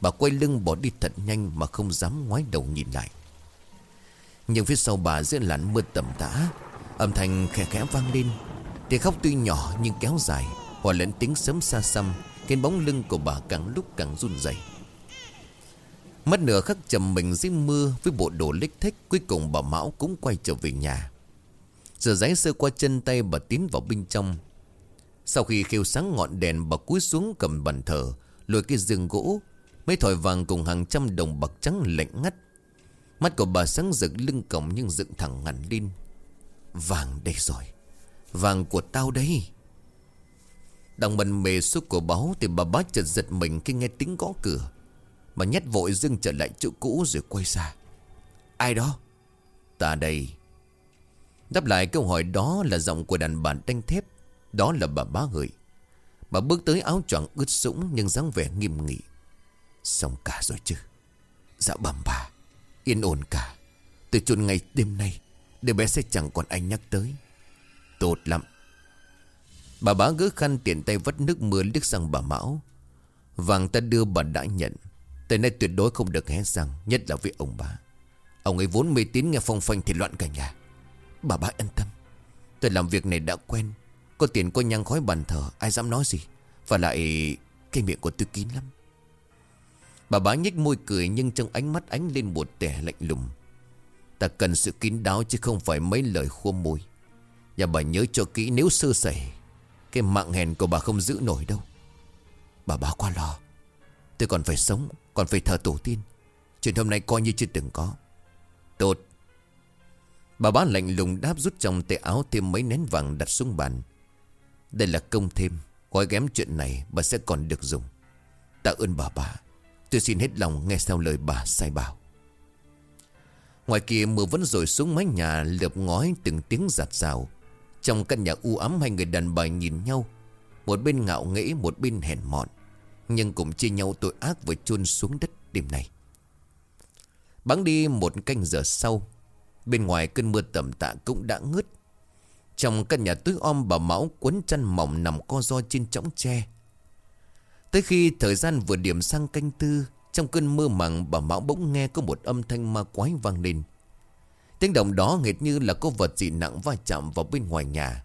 Bà quay lưng bỏ đi thật nhanh Mà không dám ngoái đầu nhìn lại. Nhưng phía sau bà giữa làn mưa tầm tã, Âm thanh khẽ khẽ vang lên. Tiếng khóc tuy nhỏ nhưng kéo dài, Hòa lẫn tiếng sớm xa xăm, Khiến bóng lưng của bà càng lúc càng run rẩy. Mất nửa khắc chầm mình dưới mưa Với bộ đồ lích thích Cuối cùng bà Mão cũng quay trở về nhà. Giờ giấy sơ qua chân tay bà tiến vào bên trong. Sau khi khêu sáng ngọn đèn, bà cúi xuống cầm bàn thờ, Lôi cái giường gỗ Mấy thỏi vàng cùng hàng trăm đồng bạc trắng lạnh ngắt. Mắt của bà sáng rực lưng cổng nhưng dựng thẳng ngắn lên. Vàng đây rồi. Vàng của tao đây. Đang mần mề suốt của báo Thì bà bá chợt giật mình khi nghe tiếng gõ cửa. Bà nhét vội dưng trở lại chỗ cũ rồi quay ra. Ai đó? Ta đây. Đáp lại câu hỏi đó là giọng của đàn bà đanh thép. Đó là bà bá gửi Bà bước tới áo choàng ướt sũng Nhưng dáng vẻ nghiêm nghị. Xong cả rồi chứ? Dạ bẩm bà, Yên ổn cả. Từ chôn ngày đêm nay, Đứa bé sẽ chẳng còn anh nhắc tới. Tốt lắm. Bà bá gỡ khăn tiện tay vắt nước mưa liếc sang bà Mão. Vàng ta đưa bà đã nhận. Tới nay tuyệt đối không được hé răng, Nhất là với ông bà. Ông ấy vốn mê tín nghe phong phanh thì loạn cả nhà. Bà bá yên tâm. Tôi làm việc này đã quen. Có tiền có nhang khói bàn thờ, Ai dám nói gì? Và lại, Cái miệng của tôi kín lắm. Bà bá nhếch môi cười Nhưng trong ánh mắt ánh lên một tẻ lạnh lùng. Ta cần sự kín đáo Chứ không phải mấy lời khua môi. Nhà bà nhớ cho kỹ nếu sơ sẩy, Cái mạng hèn của bà không giữ nổi đâu. Bà bá qua lo. Tôi còn phải sống, Còn phải thờ tổ tiên. Chuyện hôm nay coi như chưa từng có. Tốt. Bà bá lạnh lùng đáp rút trong tay áo thêm mấy nén vàng đặt xuống bàn. Đây là công thêm, Gói ghém chuyện này bà sẽ còn được dùng. Tạ ơn bà bà Tôi xin hết lòng nghe theo lời bà sai bảo. Ngoài kia mưa vẫn rồi xuống mái nhà, lợp ngói từng tiếng giặt rào. Trong căn nhà u ám hai người đàn bà nhìn nhau. Một bên ngạo nghễ, một bên hèn mọn. Nhưng cũng chia nhau tội ác và chôn xuống đất đêm này Bắn đi một canh giờ sau, Bên ngoài cơn mưa tầm tạ cũng đã ngớt. Trong căn nhà tối om, bà Mão quấn chăn mỏng nằm co ro trên chõng tre. Tới khi thời gian vừa điểm sang canh tư, Trong cơn mưa màng, bà Mão bỗng nghe có một âm thanh ma quái vang lên. Tiếng động đó hệt như là có vật gì nặng va chạm vào bên ngoài nhà.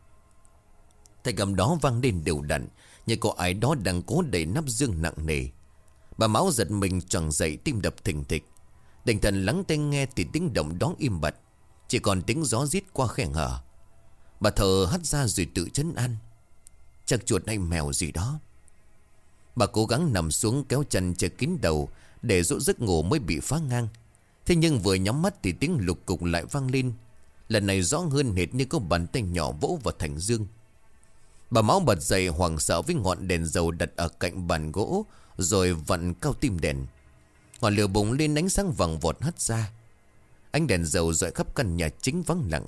Thanh âm đó vang lên đều đặn, Như có ai đó đang cố đẩy nắp dương nặng nề. Bà Mão giật mình tròn dậy, tim đập thình thịch. Định thần lắng tai nghe thì tiếng động đó im bặt, Chỉ còn tiếng gió rít qua khe hở. Bà thờ hắt ra rồi tự chấn an. Chắc chuột hay mèo gì đó. Bà cố gắng nằm xuống kéo chân che kín đầu Để dỗ giấc ngủ mới bị phá ngang. Thế nhưng vừa nhắm mắt thì tiếng lục cục lại vang lên. Lần này rõ hơn hệt như có bàn tay nhỏ vỗ vào thành dương. Bà máu bật dậy hoảng sợ với ngọn đèn dầu đặt ở cạnh bàn gỗ Rồi vặn cao tim đèn. Ngọn lửa bùng lên ánh sáng vàng vọt hắt ra. Ánh đèn dầu dọi khắp căn nhà chính vắng lặng.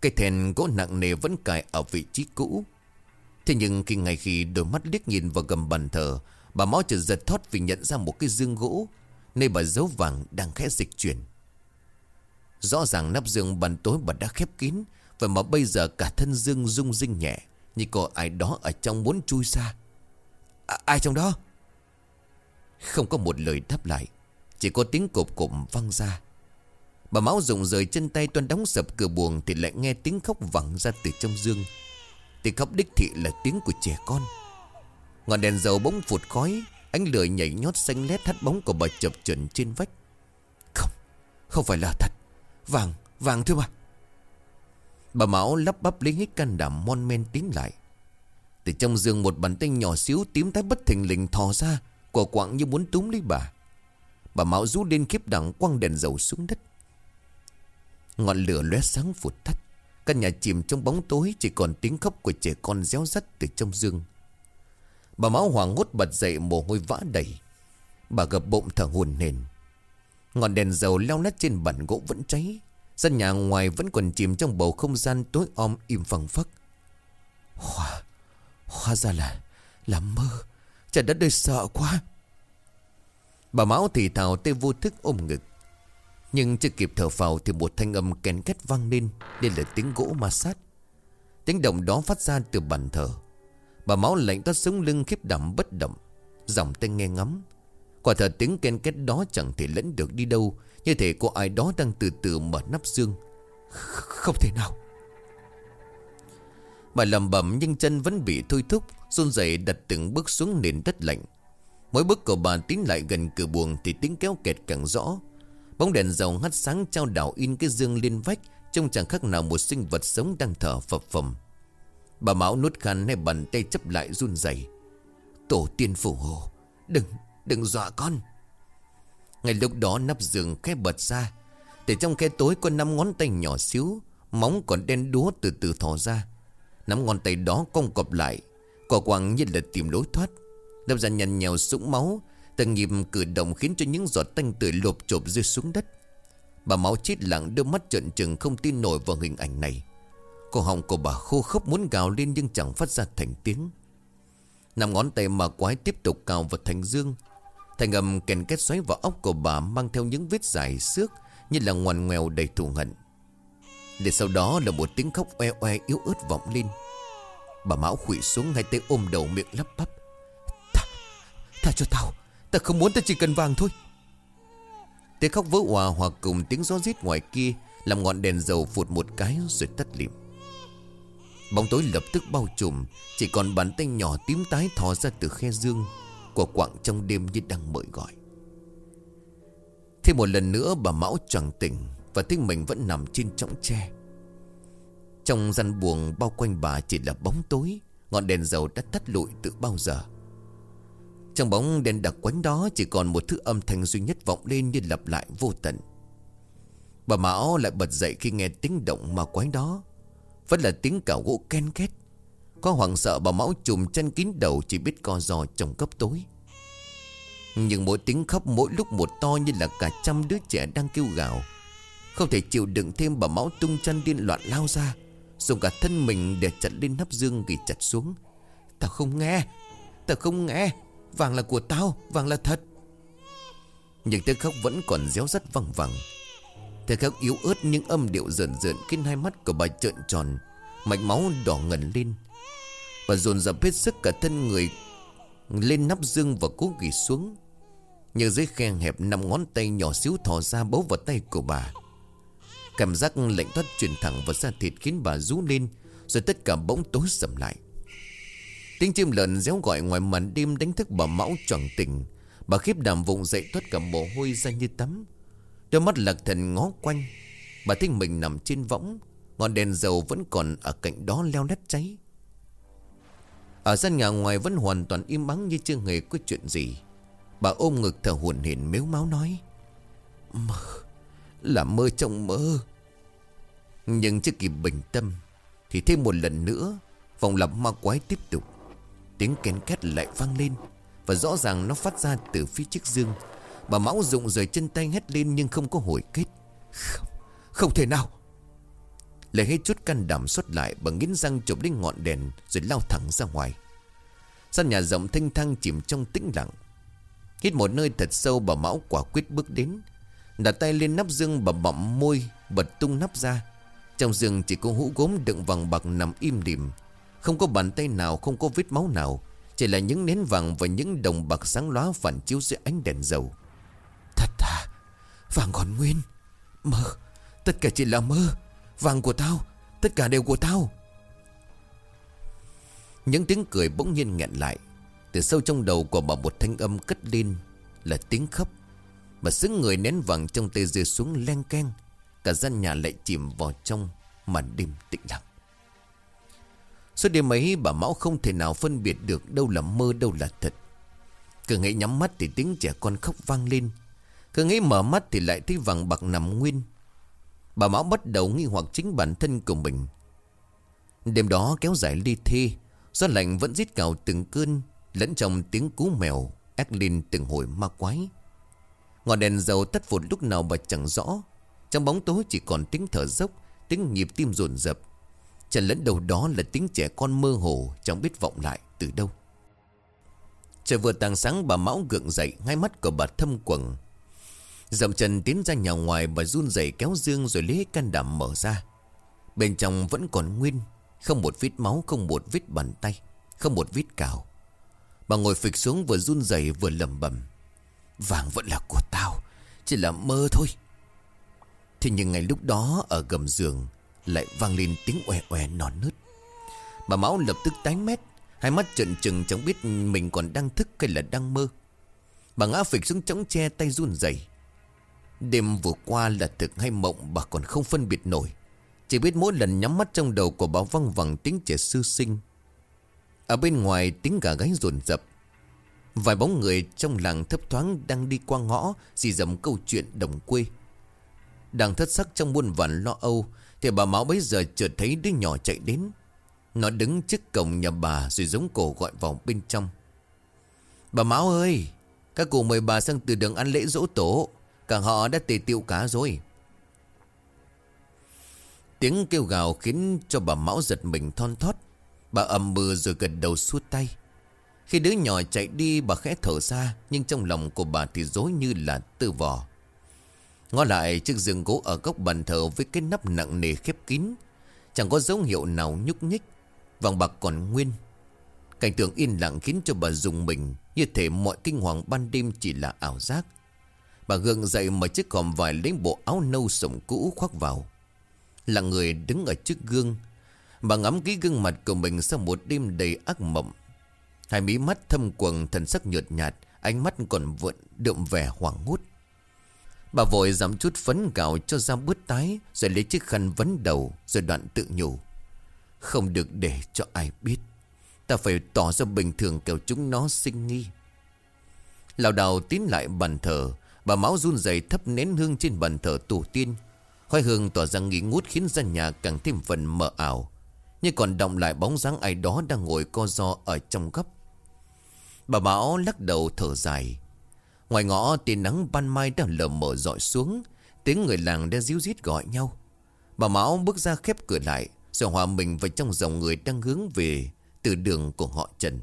Cây thèn gỗ nặng nề vẫn cài ở vị trí cũ. Thế nhưng khi ngày khi đôi mắt liếc nhìn vào gầm bàn thờ Bà máu chợt giật thót vì nhận ra một cái dương gỗ Nơi bà dấu vàng đang khẽ dịch chuyển. Rõ ràng nắp dương bàn tối bà đã khép kín Vậy mà bây giờ cả thân dương rung rinh nhẹ Như có ai đó ở trong muốn chui ra. À, Ai trong đó? Không có một lời đáp lại Chỉ có tiếng cộp cộp vang ra. Bà máu dùng rời chân tay toan đóng sập cửa buồng Thì lại nghe tiếng khóc vẳng ra từ trong dương. Tiếng khóc đích thị là tiếng của trẻ con. Ngọn đèn dầu bỗng phụt khói Ánh lửa nhảy nhót xanh lét thắt bóng của bà chập chuẩn trên vách. Không, không phải là thật. Vàng, vàng thưa bà. Bà Mão lắp bắp lấy hết can đảm mon men tiến lại. Từ trong giường một bàn tay nhỏ xíu tím tái bất thình lình thò ra Quả quạng như muốn túm lấy bà. Bà Mão rú lên khiếp đẳng quăng đèn dầu xuống đất. Ngọn lửa lóe sáng phụt tắt Căn nhà chìm trong bóng tối, Chỉ còn tiếng khóc của trẻ con réo rắt từ trong giường Bà máu hoàng hốt bật dậy, mồ hôi vã đầy. Bà gập bụng thở hồn nền Ngọn đèn dầu leo nát trên bản gỗ vẫn cháy. Sân nhà ngoài vẫn còn chìm trong bầu không gian tối om im phẳng phắc. Hóa Hóa ra là Là mơ. Trời đất đời sợ quá. Bà máu thì thào tê vô thức ôm ngực. Nhưng chưa kịp thở phào Thì một thanh âm kèn két vang lên Đây là tiếng gỗ ma sát. Tiếng động đó phát ra từ bàn thờ. Bà máu lạnh toát sống lưng khiếp đảm bất động Dòng tay nghe ngắm Quả thật tiếng kén két đó chẳng thể lẫn được đi đâu, Như thể có ai đó đang từ từ mở nắp dương. Không thể nào. Bà lầm bẩm nhưng chân vẫn bị thôi thúc, run rẩy đặt từng bước xuống nền đất lạnh. Mỗi bước của bà tiến lại gần cửa buồng Thì tiếng kéo kẹt càng rõ. Bóng đèn dầu hắt sáng trao đảo in cái dương lên vách Trông chẳng khác nào một sinh vật sống đang thở phập phồng. Bà Mão nuốt khăn hay bàn tay chấp lại run rẩy. Tổ tiên phù hộ Đừng, đừng dọa con. Ngay lúc đó nắp giường khẽ bật ra Từ trong khe tối có năm ngón tay nhỏ xíu Móng còn đen đúa từ từ thò ra. Nắm ngón tay đó cong cọp lại cò quàng như là tìm lối thoát. Đâm ra nhằn nhèo sũng máu Từng nhịp cử động khiến cho những giọt tanh tươi lộp chộp rơi xuống đất. Bà máu chết lặng đưa mắt trợn trừng không tin nổi vào hình ảnh này. Cổ họng của bà khô khốc muốn gào lên nhưng chẳng phát ra thành tiếng. Nằm ngón tay mà quái tiếp tục cào vào thành dương. Thành âm kèn kết xoáy vào óc của bà mang theo những vết dài xước Như là ngoằn ngoèo đầy thù hận. Để sau đó là một tiếng khóc oe oe yếu ớt vọng lên. Bà Mão khủy xuống hai tay ôm đầu miệng lắp bắp. Tha, tha cho tao Ta không muốn ta chỉ cần vàng thôi. Tiếng khóc vỡ hòa hòa cùng tiếng gió rít ngoài kia Làm ngọn đèn dầu phụt một cái rồi tắt lịm. Bóng tối lập tức bao trùm, Chỉ còn bàn tay nhỏ tím tái thò ra từ khe dương, Của quặng trong đêm như đang mời gọi. Thêm một lần nữa bà Mão choàng tỉnh Và thấy mình vẫn nằm trên trọng tre. Trong gian buồng bao quanh bà chỉ là bóng tối, Ngọn đèn dầu đã tắt lụi từ bao giờ. Trong bóng đèn đặc quánh đó Chỉ còn một thứ âm thanh duy nhất vọng lên Như lặp lại vô tận. Bà Mão lại bật dậy khi nghe tiếng động mà quái đó. Vẫn là tiếng cào gỗ ken két. Có hoảng sợ bà Mão trùm chân kín đầu Chỉ biết co giò trong cấp tối. Nhưng mỗi tiếng khóc mỗi lúc một to Như là cả trăm đứa trẻ đang kêu gào. Không thể chịu đựng thêm bà Mão tung chân điên loạn lao ra, Dùng cả thân mình để chặt lên nắp dương ghi chặt xuống. Tao không nghe Tao không nghe. Vàng là của tao, Vàng là thật. Nhưng tiếng khóc vẫn còn réo rắt văng vẳng. Tiếng khóc yếu ớt nhưng âm điệu rợn rợn Khiến hai mắt của bà trợn tròn, Mạch máu đỏ ngần lên. Và dồn dập hết sức cả thân người Lên nắp dương và cố ghi xuống. Nhưng dưới khe hẹp năm ngón tay nhỏ xíu thò ra bấu vào tay của bà. Cảm giác lạnh thoát truyền thẳng vào da thịt khiến bà rú lên, Rồi tất cả bỗng tối sầm lại. Tiếng chim lợn réo gọi ngoài màn đêm đánh thức bà mão choàng tỉnh. Bà khiếp đảm vùng dậy thoát cả mồ hôi ra như tắm. Đôi mắt lạc thần ngó quanh. Bà thích mình nằm trên võng, Ngọn đèn dầu vẫn còn ở cạnh đó leo lét cháy. Ở gian nhà ngoài vẫn hoàn toàn im ắng như chưa hề có chuyện gì. Bà ôm ngực thở hồn hển mếu máu nói, Mơ, Là mơ trong mơ. Nhưng chưa kịp bình tâm, Thì thêm một lần nữa, Vòng lặp ma quái tiếp tục. Tiếng kén két lại vang lên Và rõ ràng nó phát ra từ phía chiếc dương. Bà Mão rụng rời chân tay hét lên nhưng không có hồi kết. Không, không thể nào. Lấy hết chút can đảm xuất lại Bà nghiến răng chụp lên ngọn đèn Rồi lao thẳng ra ngoài. Sân nhà rộng thanh thang chìm trong tĩnh lặng. Hít một nơi thật sâu bà Mão quả quyết bước đến Đặt tay lên nắp dương bà bậm môi Bật tung nắp ra. Trong giường chỉ có hũ gốm đựng vàng bạc nằm im đìm không có bàn tay nào, Không có vết máu nào. Chỉ là những nén vàng và những đồng bạc sáng lóa Phản chiếu dưới ánh đèn dầu. Thật à? Vàng còn nguyên? Mơ. Tất cả chỉ là mơ. Vàng của tao. Tất cả đều của tao. Những tiếng cười bỗng nhiên nghẹn lại. Từ sâu trong đầu của bà một thanh âm cất lên Là tiếng khóc. Mà xứng người nén vàng trong tay rơi xuống len keng. Cả gian nhà lại chìm vào trong Màn đêm tĩnh lặng. Suốt đêm ấy, bà Mão không thể nào phân biệt được Đâu là mơ, đâu là thật. Cứ nghĩ nhắm mắt thì tiếng trẻ con khóc vang lên. Cứ nghĩ mở mắt thì lại thấy vàng bạc nằm nguyên. Bà Mão bắt đầu nghi hoặc chính bản thân của mình. Đêm đó kéo dài ly thi Gió lạnh vẫn rít cào từng cơn, Lẫn trong tiếng cú mèo Ác lên từng hồi ma quái. Ngọn đèn dầu tắt vụt lúc nào bà chẳng rõ, Trong bóng tối chỉ còn tiếng thở dốc, Tiếng nhịp tim rồn rập. Chẳng lẫn đầu đó là tiếng trẻ con mơ hồ, Chẳng biết vọng lại từ đâu. Trời vừa tàng sáng, bà Mão gượng dậy Ngay mắt của bà thâm quầng. Dậm chân tiến ra nhà ngoài, Bà run rẩy kéo dương rồi lấy can đảm mở ra. Bên trong vẫn còn nguyên, Không một vết máu, Không một vết bàn tay, Không một vết cào. Bà ngồi phịch xuống vừa run rẩy vừa lầm bầm Vàng vẫn là của tao, Chỉ là mơ thôi. Thế nhưng ngày lúc đó, Ở gầm giường lại vang lên tiếng oè oè non nứt Bà Mão lập tức tái mét, Hai mắt trợn trừng chẳng biết mình còn đang thức hay là đang mơ. Bà ngã phịch xuống trống tre tay run rẩy. Đêm vừa qua là thực hay mộng bà còn không phân biệt nổi. Chỉ biết mỗi lần nhắm mắt trong đầu của bà văng vẳng tiếng trẻ sư sinh. Ở bên ngoài tiếng gà gáy rồn rập. Vài bóng người trong làng thấp thoáng đang đi qua ngõ Dì dầm câu chuyện đồng quê. Đang thất sắc trong muôn vàn lo âu thì bà Mão bấy giờ chợt thấy đứa nhỏ chạy đến. Nó đứng trước cổng nhà bà Rồi giống cổ gọi vào bên trong. Bà Mão ơi, Các cụ mời bà sang từ đường ăn lễ dỗ tổ. Cả họ đã tề tiệu cá rồi. Tiếng kêu gào khiến cho bà Mão giật mình thon thót. Bà ầm mưa rồi gật đầu suốt tay. Khi đứa nhỏ chạy đi, bà khẽ thở ra, Nhưng trong lòng của bà thì dối như là tư vò. Ngó lại chiếc giường gỗ ở góc bàn thờ Với cái nắp nặng nề khép kín, Chẳng có dấu hiệu nào nhúc nhích. Vàng bạc còn nguyên. Cảnh tượng yên lặng khiến cho bà dùng mình Như thể mọi kinh hoàng ban đêm chỉ là ảo giác. Bà gượng dậy mở chiếc hòm vải lấy bộ áo nâu sổng cũ khoác vào. Là người đứng ở trước gương. Bà ngắm kỹ gương mặt của mình sau một đêm đầy ác mộng. Hai mí mắt thâm quầng thần sắc nhợt nhạt, Ánh mắt còn vượn đượm vẻ hoảng hốt. Bà vội giảm chút phấn gạo cho ra bứt tái, Rồi lấy chiếc khăn vấn đầu, Rồi đoạn tự nhủ. Không được để cho ai biết. Ta phải tỏ ra bình thường kẻo chúng nó sinh nghi. Lào đào tiến lại bàn thờ. Bà Mão run rẩy thấp nén hương trên bàn thờ tổ tiên. Khói hương tỏa ra nghi ngút khiến gian nhà càng thêm phần mờ ảo. Như còn động lại bóng dáng ai đó đang ngồi co do ở trong góc. Bà Mão lắc đầu thở dài. Ngoài ngõ, tia nắng ban mai đã lờ mờ dọi xuống. Tiếng người làng đang díu dít gọi nhau. Bà Mão bước ra khép cửa lại, Rồi hòa mình vào trong dòng người đang hướng về Từ đường của họ Trần.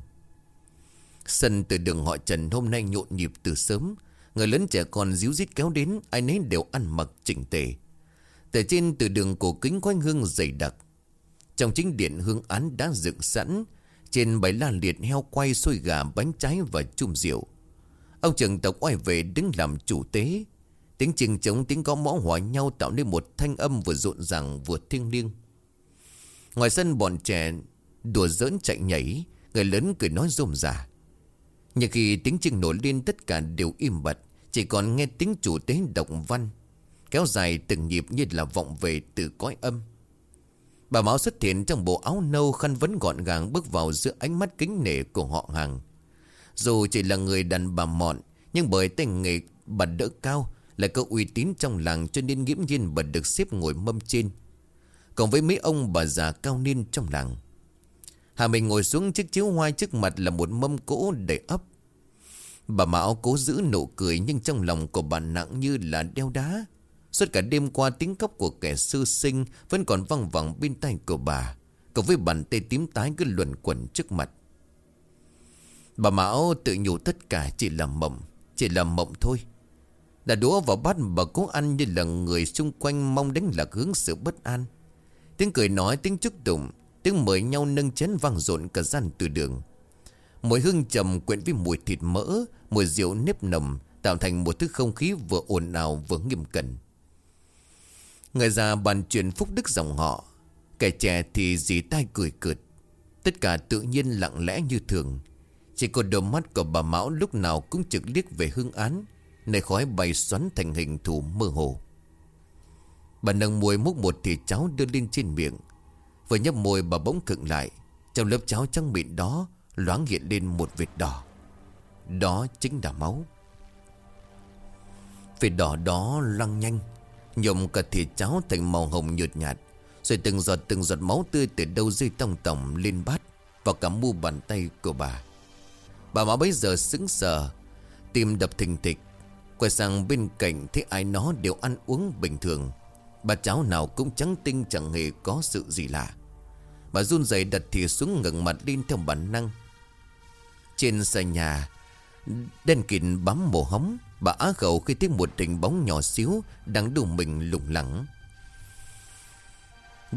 Sân từ đường họ Trần hôm nay nhộn nhịp từ sớm. Người lớn trẻ con díu dít kéo đến, Ai nấy đều ăn mặc chỉnh tề. Từ trên từ đường cổ kính quanh hương dày đặc. Trong chính điện hương án đã dựng sẵn. Trên bãi la liệt heo quay xôi gà, bánh trái và chum rượu. Ông trưởng tộc oai về đứng làm chủ tế. Tiếng chừng trống, tiếng có mõ hòa nhau tạo nên một thanh âm vừa rộn ràng, vừa thiêng liêng. Ngoài sân, bọn trẻ đùa giỡn chạy nhảy, Người lớn cười nói rôm rả. Nhưng khi tiếng chừng nổi lên, tất cả đều im bặt, Chỉ còn nghe tiếng chủ tế đọc văn, Kéo dài từng nhịp như là vọng về từ cõi âm. Bà Mão xuất hiện trong bộ áo nâu khăn vấn gọn gàng bước vào giữa ánh mắt kính nể của họ hàng dù chỉ là người đàn bà mọn, Nhưng bởi tay nghề bà đỡ cao là có uy tín trong làng Cho nên nghiễm nhiên bà được xếp ngồi mâm trên Còn với mấy ông bà già cao niên trong làng. Hà mình ngồi xuống chiếc chiếu hoa trước mặt Là một mâm cỗ đầy ấp. Bà Mão cố giữ nụ cười Nhưng trong lòng của bà nặng như là đeo đá. Suốt cả đêm qua tiếng khóc của kẻ sư sinh Vẫn còn văng vẳng bên tay của bà. Cộng với bàn tay tím tái cứ luẩn quẩn trước mặt. Bà Mão tự nhủ tất cả chỉ là mộng, Chỉ là mộng thôi. Đã đũa vào bát bà cố ăn như là người xung quanh mong đánh lạc hướng sự bất an. Tiếng cười nói, tiếng chúc tụng, Tiếng mời nhau nâng chén vang rộn cả gian từ đường. Mùi hương trầm quyện với mùi thịt mỡ, Mùi rượu nếp nầm, Tạo thành một thứ không khí vừa ồn ào vừa nghiêm cẩn. Người già bàn chuyện phúc đức dòng họ, Kẻ trẻ thì dì tai cười cợt. Tất cả tự nhiên lặng lẽ như thường chỉ có đôi mắt của bà Mão lúc nào cũng trực liếc về hương án, Nơi khói bay xoắn thành hình thù mơ hồ. Bà nâng môi múc một thì cháo đưa lên trên miệng. Vừa nhấp môi bà bỗng cựng lại, Trong lớp cháo trắng mịn đó Loáng hiện lên một vệt đỏ. Đó chính là máu. Vệt đỏ đó lăn nhanh Nhộm cả thịt cháo thành màu hồng nhợt nhạt, Rồi từng giọt từng giọt máu tươi từ đâu rơi tông tổng lên bát Vào cả mu bàn tay của bà. Bà má bấy giờ sững sờ, Tim đập thình thịch, Quay sang bên cạnh thấy ai nó đều ăn uống bình thường. Bà cháu nào cũng trắng tinh chẳng hề có sự gì lạ. Bà run rẩy đặt thìa xuống ngẩng mặt lên theo bản năng. Trên sàn nhà, Đen kịt bám mồ hóng, Bà á khẩu khi thấy một tình bóng nhỏ xíu Đang đu mình lủng lẳng.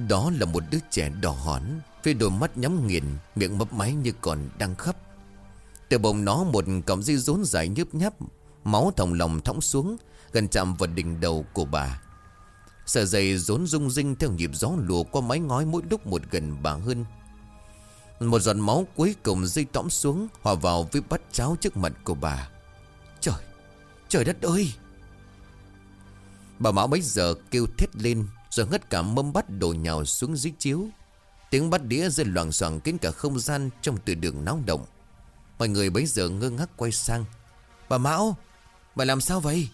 Đó là một đứa trẻ đỏ hòn, Với đôi mắt nhắm nghiền, Miệng mấp máy như còn đang khắp từ bồng nó một cọng dây rốn dài nhớp nháp, Máu thòng lòng thõng xuống, Gần chạm vào đỉnh đầu của bà. Sợi dây rốn rung rinh Theo nhịp gió lùa qua mái ngói Mỗi lúc một gần bà hơn. Một giọt máu cuối cùng dây tõm xuống, Hòa vào với bát cháo trước mặt của bà. Trời Trời đất ơi! Bà Mão bấy giờ kêu thét lên, Rồi ngất cả mâm bát đổ nhào xuống dưới chiếu. Tiếng bắt đĩa rơi loảng xoảng kín cả không gian trong từ đường náo động. Mọi người bấy giờ ngơ ngác quay sang. Bà Mão, Bà làm sao vậy?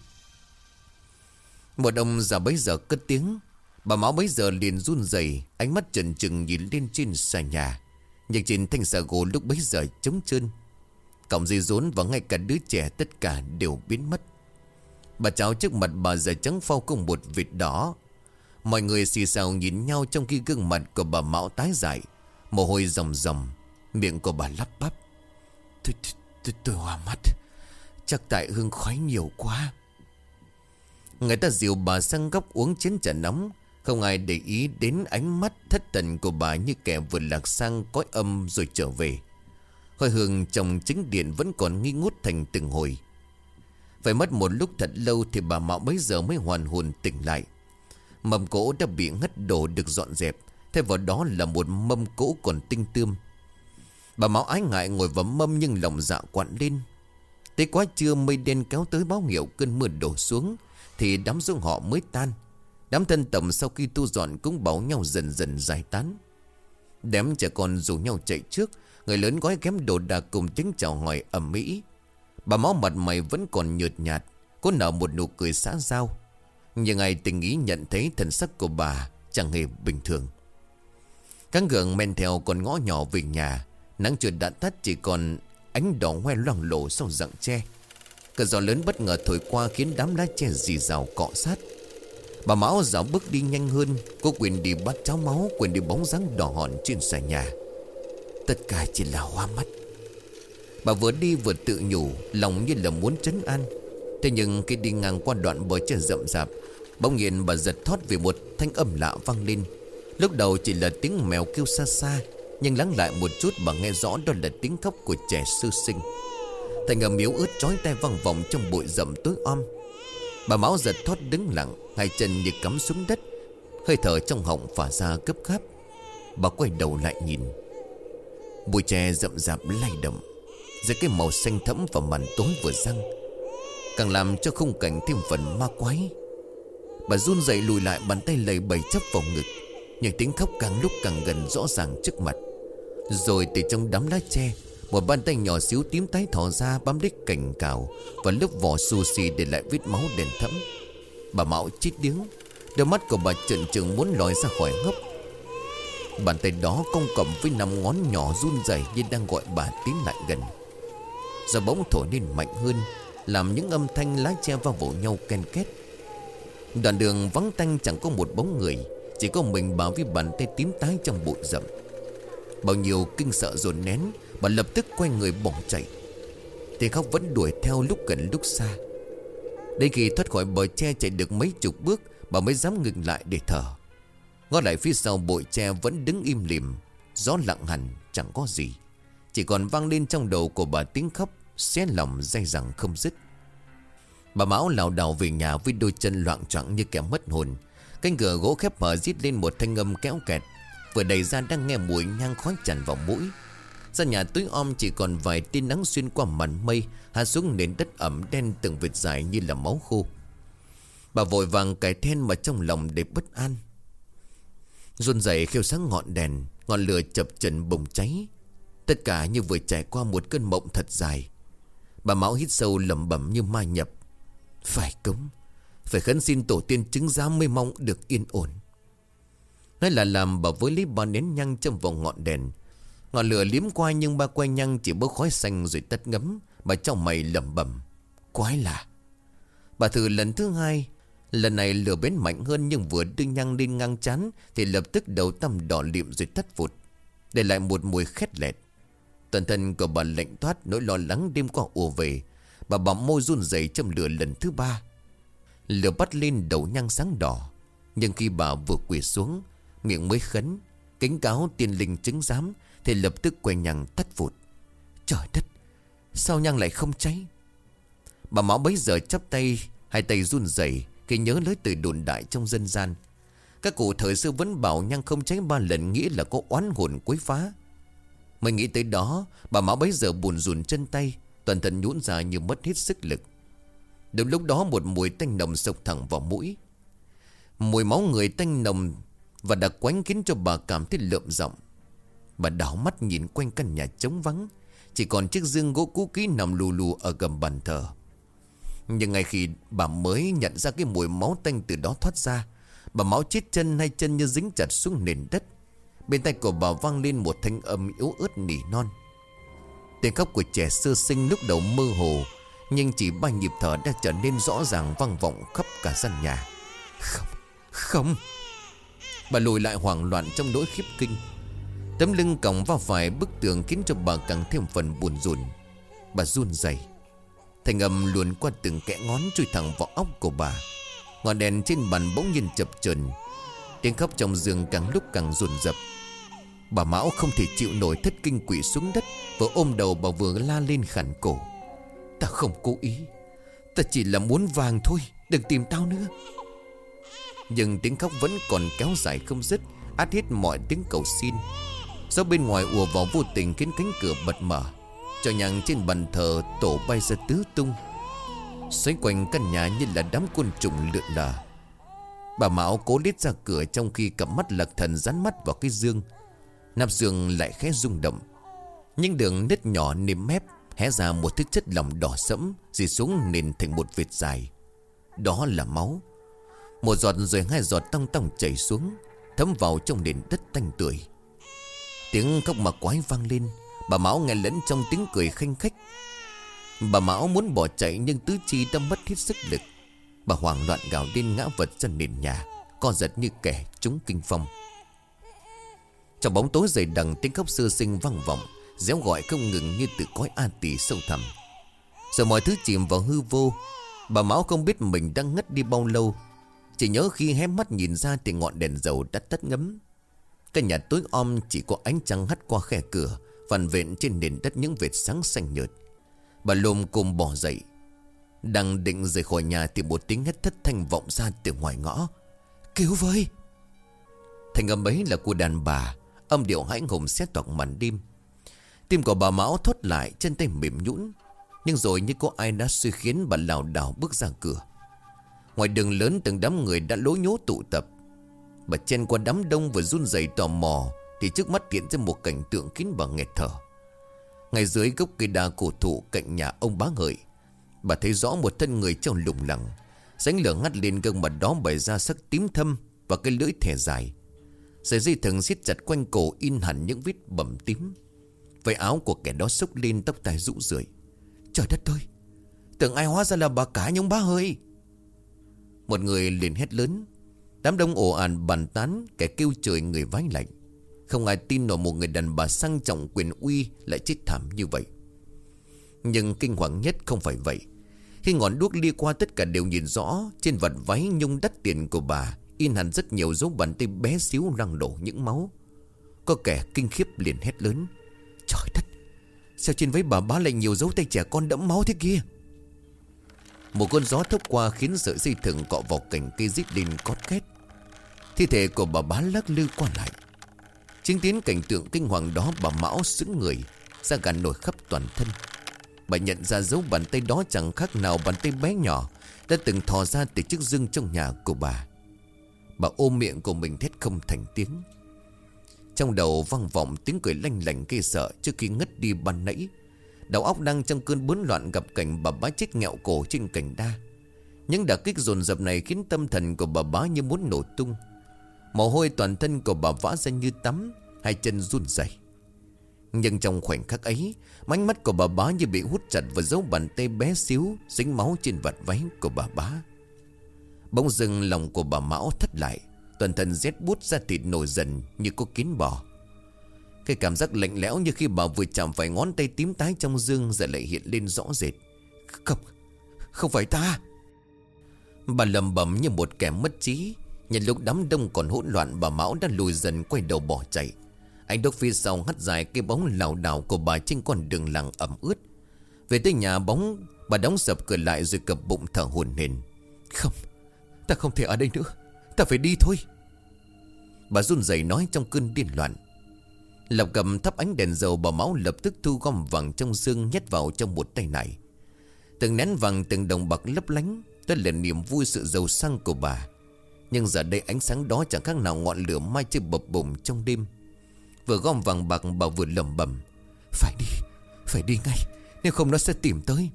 Một ông già bấy giờ cất tiếng. Bà Mão bấy giờ liền run rẩy, Ánh mắt trần trừng nhìn lên trên sàn nhà. Nhạc trên thanh xà gỗ lúc bấy giờ trống trơn. Cọng dây rốn và ngay cả đứa trẻ tất cả đều biến mất. Bà cháu trước mặt bà giờ trắng phao cùng một vịt đỏ. Mọi người xì xào nhìn nhau trong khi gương mặt của bà Mão tái dại. Mồ hôi ròng ròng, Miệng của bà lắp bắp. Tôi, tôi, tôi hòa mắt. Chắc tại hương khói nhiều quá. Người ta dìu bà sang góc uống chén trà nóng. Không ai để ý đến ánh mắt thất tần của bà Như kẻ vừa lạc sang cõi âm rồi trở về. Khói hương trong chính điện vẫn còn nghi ngút thành từng hồi. Phải mất một lúc thật lâu Thì bà Mạo bấy giờ mới hoàn hồn tỉnh lại. Mâm cỗ đã bị ngất đổ được dọn dẹp. Thay vào đó là một mâm cỗ còn tinh tươm. Bà Mão ái ngại ngồi vấm mâm nhưng lòng dạ quặn lên. Tới quá trưa mây đen kéo tới báo hiệu cơn mưa đổ xuống, Thì đám dung họ mới tan. Đám thân tầm sau khi tu dọn cũng bảo nhau dần dần giải tán. Đám trẻ con rủ nhau chạy trước, Người lớn gói ghém đồ đạc cùng tiếng chào hỏi ẩm mỹ Bà máu mặt mày vẫn còn nhợt nhạt, Có nở một nụ cười xã giao. Nhưng ai tình ý nhận thấy thần sắc của bà Chẳng hề bình thường. Các gượng men theo con ngõ nhỏ về nhà Nắng trượt đã tắt chỉ còn Ánh đỏ hoe loang lộ sau rặng tre. Cơn gió lớn bất ngờ thổi qua Khiến đám lá tre dì rào cọ sát. Bà Mão dạo bước đi nhanh hơn Cô quyền đi bắt cháo máu, Quyền đi bóng dáng đỏ hòn trên xà nhà. Tất cả chỉ là hoa mắt. Bà vừa đi vừa tự nhủ, Lòng như là muốn trấn an. Thế nhưng khi đi ngang qua đoạn bờ trời rậm rạp, Bỗng nhiên bà giật thoát vì một thanh âm lạ vang lên. Lúc đầu chỉ là tiếng mèo kêu xa xa nhưng lắng lại một chút bà nghe rõ đó là tiếng khóc của trẻ sư sinh. Thành âm yếu ướt trói tay văng vòng trong bụi rậm tối om. Bà máu giật thoát đứng lặng, Hai chân như cắm xuống đất, Hơi thở trong họng phả ra cấp gáp. Bà quay đầu lại nhìn. Bụi tre rậm rạp lay động, Giữa cái màu xanh thẫm và màn tối vừa răng, Càng làm cho khung cảnh thêm phần ma quái. Bà run dậy lùi lại, bàn tay lầy bầy chấp vào ngực, Nhưng tiếng khóc càng lúc càng gần rõ ràng trước mặt. Rồi từ trong đám lá tre, Một bàn tay nhỏ xíu tím tái thỏ ra bám đích cành cào Và lớp vỏ sushi để lại vết máu đèn thẫm. Bà Mão chít điếng, Đôi mắt của bà trợn trừng muốn lòi ra khỏi hốc. Bàn tay đó cong cầm với năm ngón nhỏ run rẩy như đang gọi bà tiến lại gần. Giờ bóng thổi lên mạnh hơn, Làm những âm thanh lá tre va vỗ nhau ken két. Đoạn đường vắng tanh chẳng có một bóng người, Chỉ có mình bà với bàn tay tím tái trong bụi rậm. Bao nhiêu kinh sợ dồn nén, Bà lập tức quay người bỏ chạy. Tiếng khóc vẫn đuổi theo lúc gần lúc xa. Đến khi thoát khỏi bờ tre chạy được mấy chục bước, Bà mới dám ngừng lại để thở. Ngó lại phía sau, bụi tre vẫn đứng im lìm. Gió lặng hẳn, chẳng có gì. Chỉ còn vang lên trong đầu của bà tiếng khóc, Xé lòng dây dẳng không dứt. Bà Mão lảo đảo về nhà với đôi chân loạn choạng như kẻ mất hồn. Cánh cửa gỗ khép mở rít lên một thanh âm kéo kẹt. Vừa đầy ra đang nghe mùi nhang khói tràn vào mũi. Ra nhà túi om chỉ còn vài tia nắng xuyên qua màn mây, Hạ xuống nền đất ẩm đen từng vệt dài như là máu khô. Bà vội vàng cài then mà trong lòng để bất an. Run rẩy khiêu sáng ngọn đèn, Ngọn lửa chập chần bùng cháy. Tất cả như vừa trải qua một cơn mộng thật dài. Bà Mão hít sâu lẩm bẩm như ma nhập. Phải cống, Phải khấn xin tổ tiên chứng giám mới mong được yên ổn. Nói là làm bà với lý ba nén nhang trong vòng ngọn đèn. Ngọn lửa liếm qua nhưng ba quay nhang chỉ bớt khói xanh rồi tắt ngấm Bà trong mày lẩm bẩm, Quái lạ. Bà thử lần thứ hai, Lần này lửa bén mạnh hơn nhưng vừa đưa nhang lên ngang chán Thì lập tức đầu tâm đỏ liệm rồi tắt vụt, Để lại một mùi khét lẹt. Toàn thân của bà lệnh thoát nỗi lo lắng đêm qua ùa về. Bà bỏng môi run rẩy trong lửa lần thứ ba. Lửa bắt lên đầu nhang sáng đỏ, Nhưng khi bà vừa quỳ xuống Miệng mới khấn, Kính cáo tiên linh chứng giám, Thì lập tức quay nhằng tắt vụt Trời đất, Sao nhang lại không cháy? Bà máu bấy giờ chắp tay, Hai tay run rẩy Khi nhớ lối từ đồn đại trong dân gian. Các cụ thời xưa vẫn bảo nhang không cháy ba lần Nghĩ là có oán hồn quấy phá. Mới nghĩ tới đó, Bà máu bấy giờ buồn rùn chân tay, Toàn thân nhũn ra như mất hết sức lực. Đúng lúc đó một mùi tanh nồng sộc thẳng vào mũi. Mùi máu người tanh nồng và đặc quánh khiến cho bà cảm thấy lợm giọng. Bà đảo mắt nhìn quanh căn nhà trống vắng Chỉ còn chiếc dương gỗ cũ kỹ nằm lù lù ở gầm bàn thờ. Nhưng ngay khi bà mới nhận ra cái mùi máu tanh từ đó thoát ra Bà máu chết chân hay chân như dính chặt xuống nền đất. Bên tay của bà vang lên một thanh âm yếu ớt nỉ non. Tiếng khóc của trẻ sơ sinh lúc đầu mơ hồ Nhưng chỉ ba nhịp thở đã trở nên rõ ràng vang vọng khắp cả gian nhà. Không, không. Bà lùi lại hoảng loạn trong nỗi khiếp kinh. Tấm lưng còng vào phải bức tường khiến cho bà càng thêm phần buồn rùn. Bà run rẩy. Thành âm luồn qua từng kẽ ngón chui thẳng vào óc của bà. Ngọn đèn trên bàn bỗng nhiên chập chờn. Tiếng khóc trong giường càng lúc càng rồn rập. Bà Mão không thể chịu nổi thất kinh quỷ xuống đất Vừa ôm đầu bà vừa la lên khẳng cổ. Ta không cố ý. Ta chỉ là muốn vàng thôi, Đừng tìm tao nữa. Nhưng tiếng khóc vẫn còn kéo dài không dứt, Át hết mọi tiếng cầu xin. Do bên ngoài ùa vào vô tình khiến cánh cửa bật mở, Cho nhàng trên bàn thờ tổ bay ra tứ tung. Xoay quanh căn nhà như là đám côn trùng lượn lờ. Bà Mão cố lít ra cửa trong khi cặp mắt lạc thần dán mắt vào cái dương. Nắp giường lại khẽ rung động. Nhưng đường nứt nhỏ nếm mép Hé ra một thứ chất lỏng đỏ sẫm Dì xuống nền thành một vệt dài. Đó là máu. Một giọt rồi hai giọt tông tông chảy xuống, Thấm vào trong nền đất tanh tưởi. Tiếng khóc mà quái vang lên, Bà Mão nghe lẫn trong tiếng cười khanh khách. Bà Mão muốn bỏ chạy Nhưng tứ chi đã mất hết sức lực. Bà hoảng loạn gào lên ngã vật ra nền nhà, Co giật như kẻ trúng kinh phong. Trong bóng tối dày đằng, tiếng khóc sơ sinh vang vọng, Réo gọi không ngừng như từ cõi an tỷ sâu thẳm. Rồi mọi thứ chìm vào hư vô. Bà Mão không biết mình đang ngất đi bao lâu chỉ nhớ khi hé mắt nhìn ra Thì ngọn đèn dầu đã tắt ngấm. Căn nhà tối om chỉ có ánh trăng hắt qua khe cửa, Vằn vện trên nền đất những vệt sáng xanh nhợt. Bà lồm cùng bỏ dậy. Đang định rời khỏi nhà Thì một tiếng hét thất thanh vọng ra từ ngoài ngõ. Cứu với Thành âm ấy là của đàn bà. Âm điệu hãnh hùng xét toạc màn đêm. Tim của bà Mão thốt lại, Chân tay mềm nhũn. Nhưng rồi như có ai đã suy khiến bà lảo đảo bước ra cửa. Ngoài đường lớn từng đám người đã lối nhố tụ tập. Bà chen qua đám đông và run rẩy tò mò Thì trước mắt hiện ra một cảnh tượng khiến bà nghẹt thở. Ngay dưới gốc cây đa cổ thụ cạnh nhà ông bá ngợi, Bà thấy rõ một thân người trong lùng lẳng, Sánh lửa ngắt lên gương mặt đó bày ra sắc tím thâm Và cái lưỡi thẻ dài. Sợi dây thừng siết chặt quanh cổ in hẳn những vết bầm tím. Váy áo của kẻ đó xốc lên tóc tai rũ rượi. Trời đất ơi! Tưởng ai hóa ra là bà cả nhông bá hơi một người liền hét lớn. Đám đông ồ ạt bàn tán, Kẻ kêu trời người vái lạnh. Không ai tin nổi một người đàn bà sang trọng quyền uy Lại chết thảm như vậy. Nhưng kinh hoàng nhất không phải vậy. Khi ngọn đuốc lia qua, tất cả đều nhìn rõ. Trên vật váy nhung đắt tiền của bà, In hẳn rất nhiều dấu bàn tay bé xíu răng đổ những máu. Có kẻ kinh khiếp liền hét lớn. Trời đất! Sao trên váy bà bá lại nhiều dấu tay trẻ con đẫm máu thế kia? Một con gió thốc qua khiến sợi dây thừng cọ vào cành cây rít lên cót két. Thi thể của bà bá lắc lư qua lại. Chứng kiến cảnh tượng kinh hoàng đó, bà Mão sững người, Da gà nổi khắp toàn thân. Bà nhận ra dấu bàn tay đó chẳng khác nào bàn tay bé nhỏ, Đã từng thò ra từ chiếc dương trong nhà của bà. Bà ôm miệng của mình thét không thành tiếng. Trong đầu vang vọng tiếng cười lanh lành gây sợ Trước khi ngất đi ban nãy. Đầu óc đang trong cơn bấn loạn gặp cảnh bà bá chết nghẹo cổ trên cành đa. Những đả kích dồn dập này khiến tâm thần của bà bá như muốn nổ tung. Mồ hôi toàn thân của bà vã ra như tắm, Hai chân run rẩy. Nhưng trong khoảnh khắc ấy, Mánh mắt của bà bá như bị hút chặt Và dấu bàn tay bé xíu, Dính máu trên vạt váy của bà bá. Bỗng dưng lòng của bà Mão thất lại, Toàn thân rét bút ra thịt nổi dần Như có kiến bò. Cái cảm giác lạnh lẽo như khi bà vừa chạm phải ngón tay tím tái trong dương Giờ lại hiện lên rõ rệt. Không, không phải ta. Bà lầm bầm như một kẻ mất trí. Nhân lúc đám đông còn hỗn loạn Bà Mão đã lùi dần quay đầu bỏ chạy. Anh đốc phía sau hắt dài cái bóng lảo đảo Của bà trên con đường làng ẩm ướt. Về tới nhà bóng Bà đóng sập cửa lại rồi cập bụng thở hồn hển. Không Ta không thể ở đây nữa. Ta phải đi thôi. Bà run rẩy nói trong cơn điên loạn. Lộc cầm thắp ánh đèn dầu bỏ máu lập tức thu gom vàng trong xương Nhét vào trong một tay này. Từng nén vàng, từng đồng bạc lấp lánh, Đó là niềm vui sự giàu sang của bà. Nhưng giờ đây ánh sáng đó chẳng khác nào ngọn lửa mai chưa bập bùng trong đêm. Vừa gom vàng bạc, bà vừa lầm bầm Phải đi Phải đi ngay, Nếu không nó sẽ tìm tới.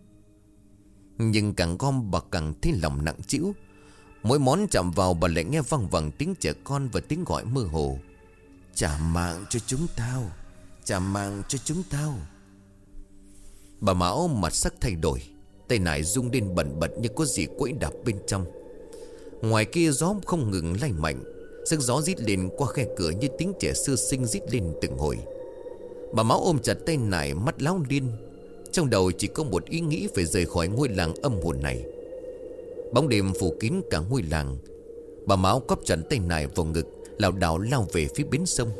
Nhưng càng gom bà càng thấy lòng nặng chịu Mỗi món chạm vào, bà lại nghe văng vẳng tiếng trẻ con và tiếng gọi mơ hồ. Trả mạng cho chúng tao. Trả mạng cho chúng tao. Bà Mão mặt sắc thay đổi Tay nải rung lên bẩn bật như có gì quẫy đạp bên trong. Ngoài kia gió không ngừng lay mạnh Sức gió rít lên qua khe cửa như tiếng trẻ sơ sinh rít lên từng hồi. Bà Mão ôm chặt tay nải mắt láo điên, Trong đầu chỉ có một ý nghĩ phải rời khỏi ngôi làng âm hồn này. Bóng đêm phủ kín cả ngôi làng Bà Mão cóp chặt tay nải vào ngực lảo đảo lao về phía bến sông.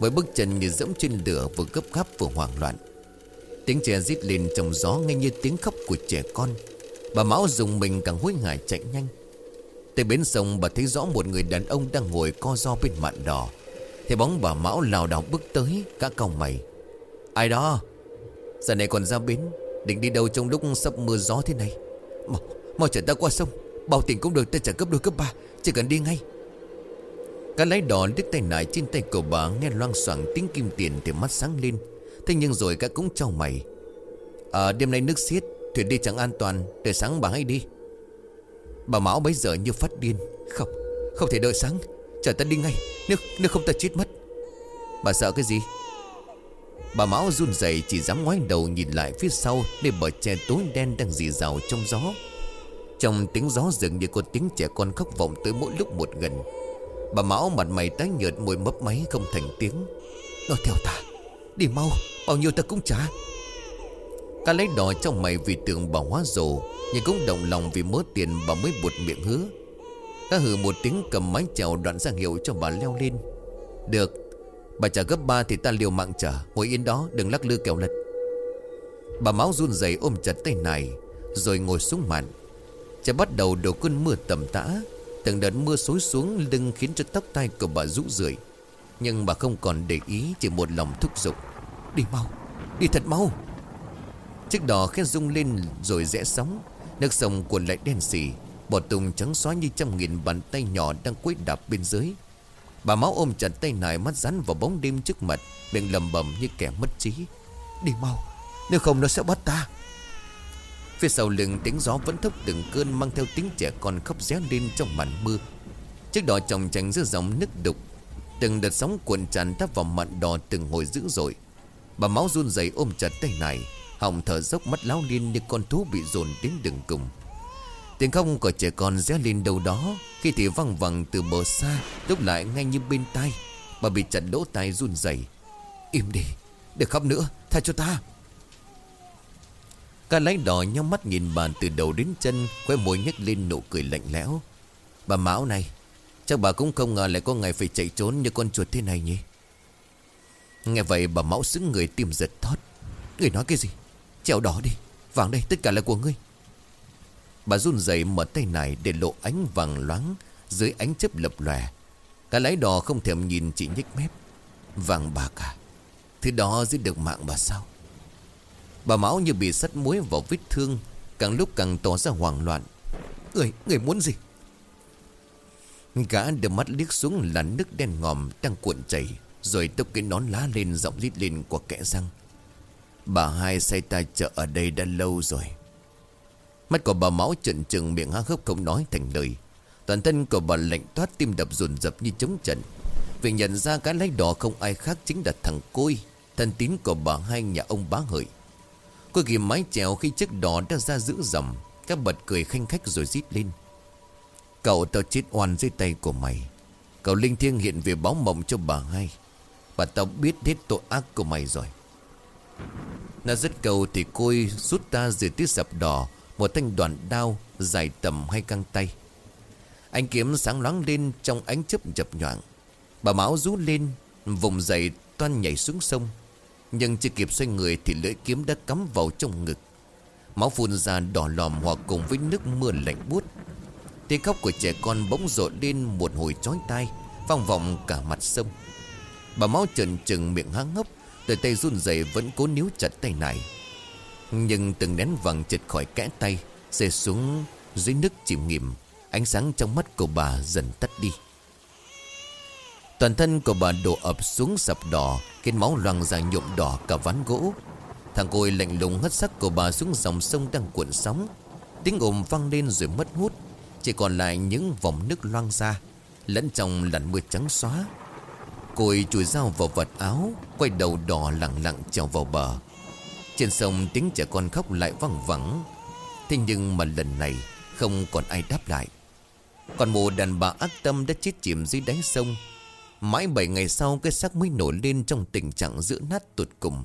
Với bước chân như dẫm trên lửa Vừa gấp gáp vừa hoảng loạn Tiếng trẻ rít lên trong gió nghe như tiếng khóc của trẻ con. Bà Mão dùng mình càng hối ngại chạy nhanh. Tới bến sông bà thấy rõ một người đàn ông Đang ngồi co do bên mạn đỏ. Thấy bóng bà Mão lảo đảo bước tới Cả còng mày. Ai đó? Giờ này còn ra bến Định đi đâu trong lúc sắp mưa gió thế này? Mau, mau chở ta qua sông Bảo tiền cũng được ta trả cấp đôi cấp ba Chỉ cần đi ngay. Cái lái đỏ đứt tay nải trên tay của bà Nghe loang xoảng tiếng kim tiền thì mắt sáng lên. Thế nhưng rồi các cũng trao mày. À đêm nay nước xiết Thuyền đi chẳng an toàn Để sáng bà hãy đi. Bà Mão bấy giờ như phát điên. Không, không thể đợi sáng. Chờ ta đi ngay Nếu, nếu không ta chết mất. Bà sợ cái gì? Bà Mão run rẩy chỉ dám ngoái đầu nhìn lại phía sau Để bờ tre tối đen đang dì rào trong gió. Trong tiếng gió dường như có tiếng trẻ con khóc vọng tới mỗi lúc một gần. Bà Mão mặt mày tái nhợt, môi mấp máy không thành tiếng. Nó theo ta, Đi mau, Bao nhiêu ta cũng trả. Ca lấy đỏ trong mày vì tưởng bà hóa rồ, Nhưng cũng động lòng vì mớ tiền bà mới buột miệng hứa. Ca hừ một tiếng cầm mái chèo đoạn ra hiệu cho bà leo lên. Được, Bà trả gấp ba thì ta liều mạng trả, Ngồi yên đó, đừng lắc lư kẹo lật. Bà máu run rẩy ôm chặt tay này Rồi ngồi xuống mạn. Chả bắt đầu đổ cơn mưa tầm tã. Từng đợt mưa xối xuống lưng khiến cho tóc tai của bà rũ rượi. Nhưng bà không còn để ý Chỉ một lòng thúc giục. Đi mau, đi thật mau. Chiếc đò khét rung lên rồi rẽ sóng. Nước sông cuộn lại đen xỉ Bọt tùng trắng xóa như trăm nghìn bàn tay nhỏ đang quấy đạp bên dưới. Bà máu ôm chặt tay nải mắt rắn vào bóng đêm trước mặt Miệng lầm bầm như kẻ mất trí. Đi mau Nếu không nó sẽ bắt ta. Phía sau lưng tiếng gió vẫn thốc từng cơn Mang theo tiếng trẻ con khóc réo lên trong màn mưa. Chiếc đò chồng tránh giữa dòng nước đục. Từng đợt sóng cuộn tràn tắp vào mặn đò từng hồi dữ dội. Bà máu run rẩy ôm chặt tay này Họng thở dốc mắt láo liên như con thú bị dồn đến đường cùng. Tiếng không của trẻ con ré lên đâu đó, Khi thì văng vẳng từ bờ xa, Lúc lại ngay như bên tai. Bà bị chặt lỗ tai run rẩy. Im đi, Đừng khóc nữa, Tha cho ta. Cả lái đỏ nhau mắt nhìn bà từ đầu đến chân, Khóe môi nhếch lên nụ cười lạnh lẽo. Bà Mão này, Chắc bà cũng không ngờ lại có ngày phải chạy trốn như con chuột thế này nhỉ? Nghe vậy, bà Mão xứng người tim giật thót. Người nói cái gì? Trèo đỏ đi, Vàng đây, tất cả là của ngươi. Bà run rẩy mở tay này để lộ ánh vàng loáng Dưới ánh chớp lập lòe. Cả lái đò không thèm nhìn chỉ nhếch mép. Vàng bà cả, Thứ đó giết được mạng bà sao? Bà Mão như bị sắt muối vào vết thương Càng lúc càng tỏ ra hoảng loạn. Người, người muốn gì? Gã đưa mắt liếc xuống là nước đen ngòm đang cuộn chảy Rồi tốc cái nón lá lên giọng lít lên của kẻ răng. Bà hai say ta chợ ở đây đã lâu rồi. Mắt của bà máu trợn trừng miệng há hốc không nói thành lời. Toàn thân của bà lạnh toát tim đập dồn dập như chống trận. Vì nhận ra cái lách đỏ không ai khác chính là thằng Côi Thân tín của bà hai nhà ông bá hợi. Cô ghi mái chèo khi chiếc đỏ đã ra giữ dầm. Các bật cười khanh khách rồi rít lên. Cậu tao chết oan dưới tay của mày. Cậu linh thiêng hiện về báo mộng cho bà hai. Và tao biết hết tội ác của mày rồi. Nó rất cầu thì côi rút ta dưới tiết sập đỏ Một thanh đoạn đao dài tầm hai căng tay. Anh kiếm sáng loáng lên trong ánh chớp chập nhoảng Bà máu rú lên, Vùng dậy toan nhảy xuống sông. Nhưng chưa kịp xoay người Thì lưỡi kiếm đã cắm vào trong ngực. Máu phun ra đỏ lòm hòa cùng với nước mưa lạnh buốt. Tiếng khóc của trẻ con bỗng rộn lên một hồi chói tai, Vang vọng cả mặt sông. Bà máu trần trừng miệng há ngốc Đôi tay run rẩy vẫn cố níu chặt tay này Nhưng từng nén vàng chật khỏi kẽ tay, Rơi xuống dưới nước chìm nghiệm. Ánh sáng trong mắt của bà dần tắt đi. Toàn thân của bà đổ ập xuống sập đỏ Khiến máu loang ra nhuộm đỏ cả ván gỗ. Thằng côi lạnh lùng hất sắc của bà xuống dòng sông đang cuộn sóng. Tiếng ồm vang lên rồi mất hút, Chỉ còn lại những vòng nước loang ra, Lẫn trong làn mưa trắng xóa. Côi chùi dao vào vật áo, Quay đầu đỏ lặng lặng trèo vào bờ. Trên sông tiếng trẻ con khóc lại văng vẳng. Thế nhưng mà lần này Không còn ai đáp lại. Còn một đàn bà ác tâm đã chết chìm dưới đáy sông Mãi 7 ngày sau, Cái xác mới nổi lên trong tình trạng giữa nát tụt cùng.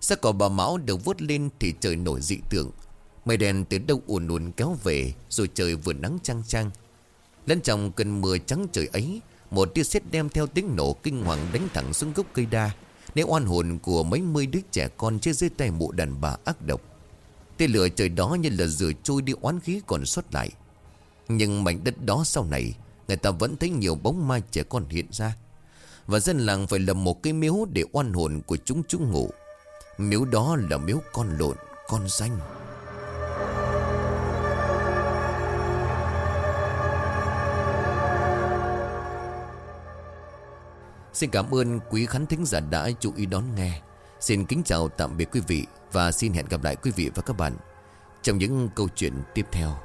Xác của bà Mão được vớt lên Thì trời nổi dị tượng. Mây đèn từ đâu ùn ùn kéo về, Rồi trời vừa nắng trang trang Lên trong cơn mưa trắng trời ấy, Một tia sét đem theo tiếng nổ kinh hoàng đánh thẳng xuống gốc cây đa. Nếu oan hồn của mấy mươi đứa trẻ con chết dưới tay mụ đàn bà ác độc. Tia lửa trời đó như là rửa trôi đi oán khí còn xuất lại. Nhưng mảnh đất đó sau này Người ta vẫn thấy nhiều bóng ma trẻ con hiện ra. Và dân làng phải lập một cái miếu Để oan hồn của chúng chúng ngủ. Miếu đó là miếu con lộn, Con danh. Xin cảm ơn quý khán thính giả đã chú ý đón nghe. Xin kính chào tạm biệt quý vị Và xin hẹn gặp lại quý vị và các bạn Trong những câu chuyện tiếp theo.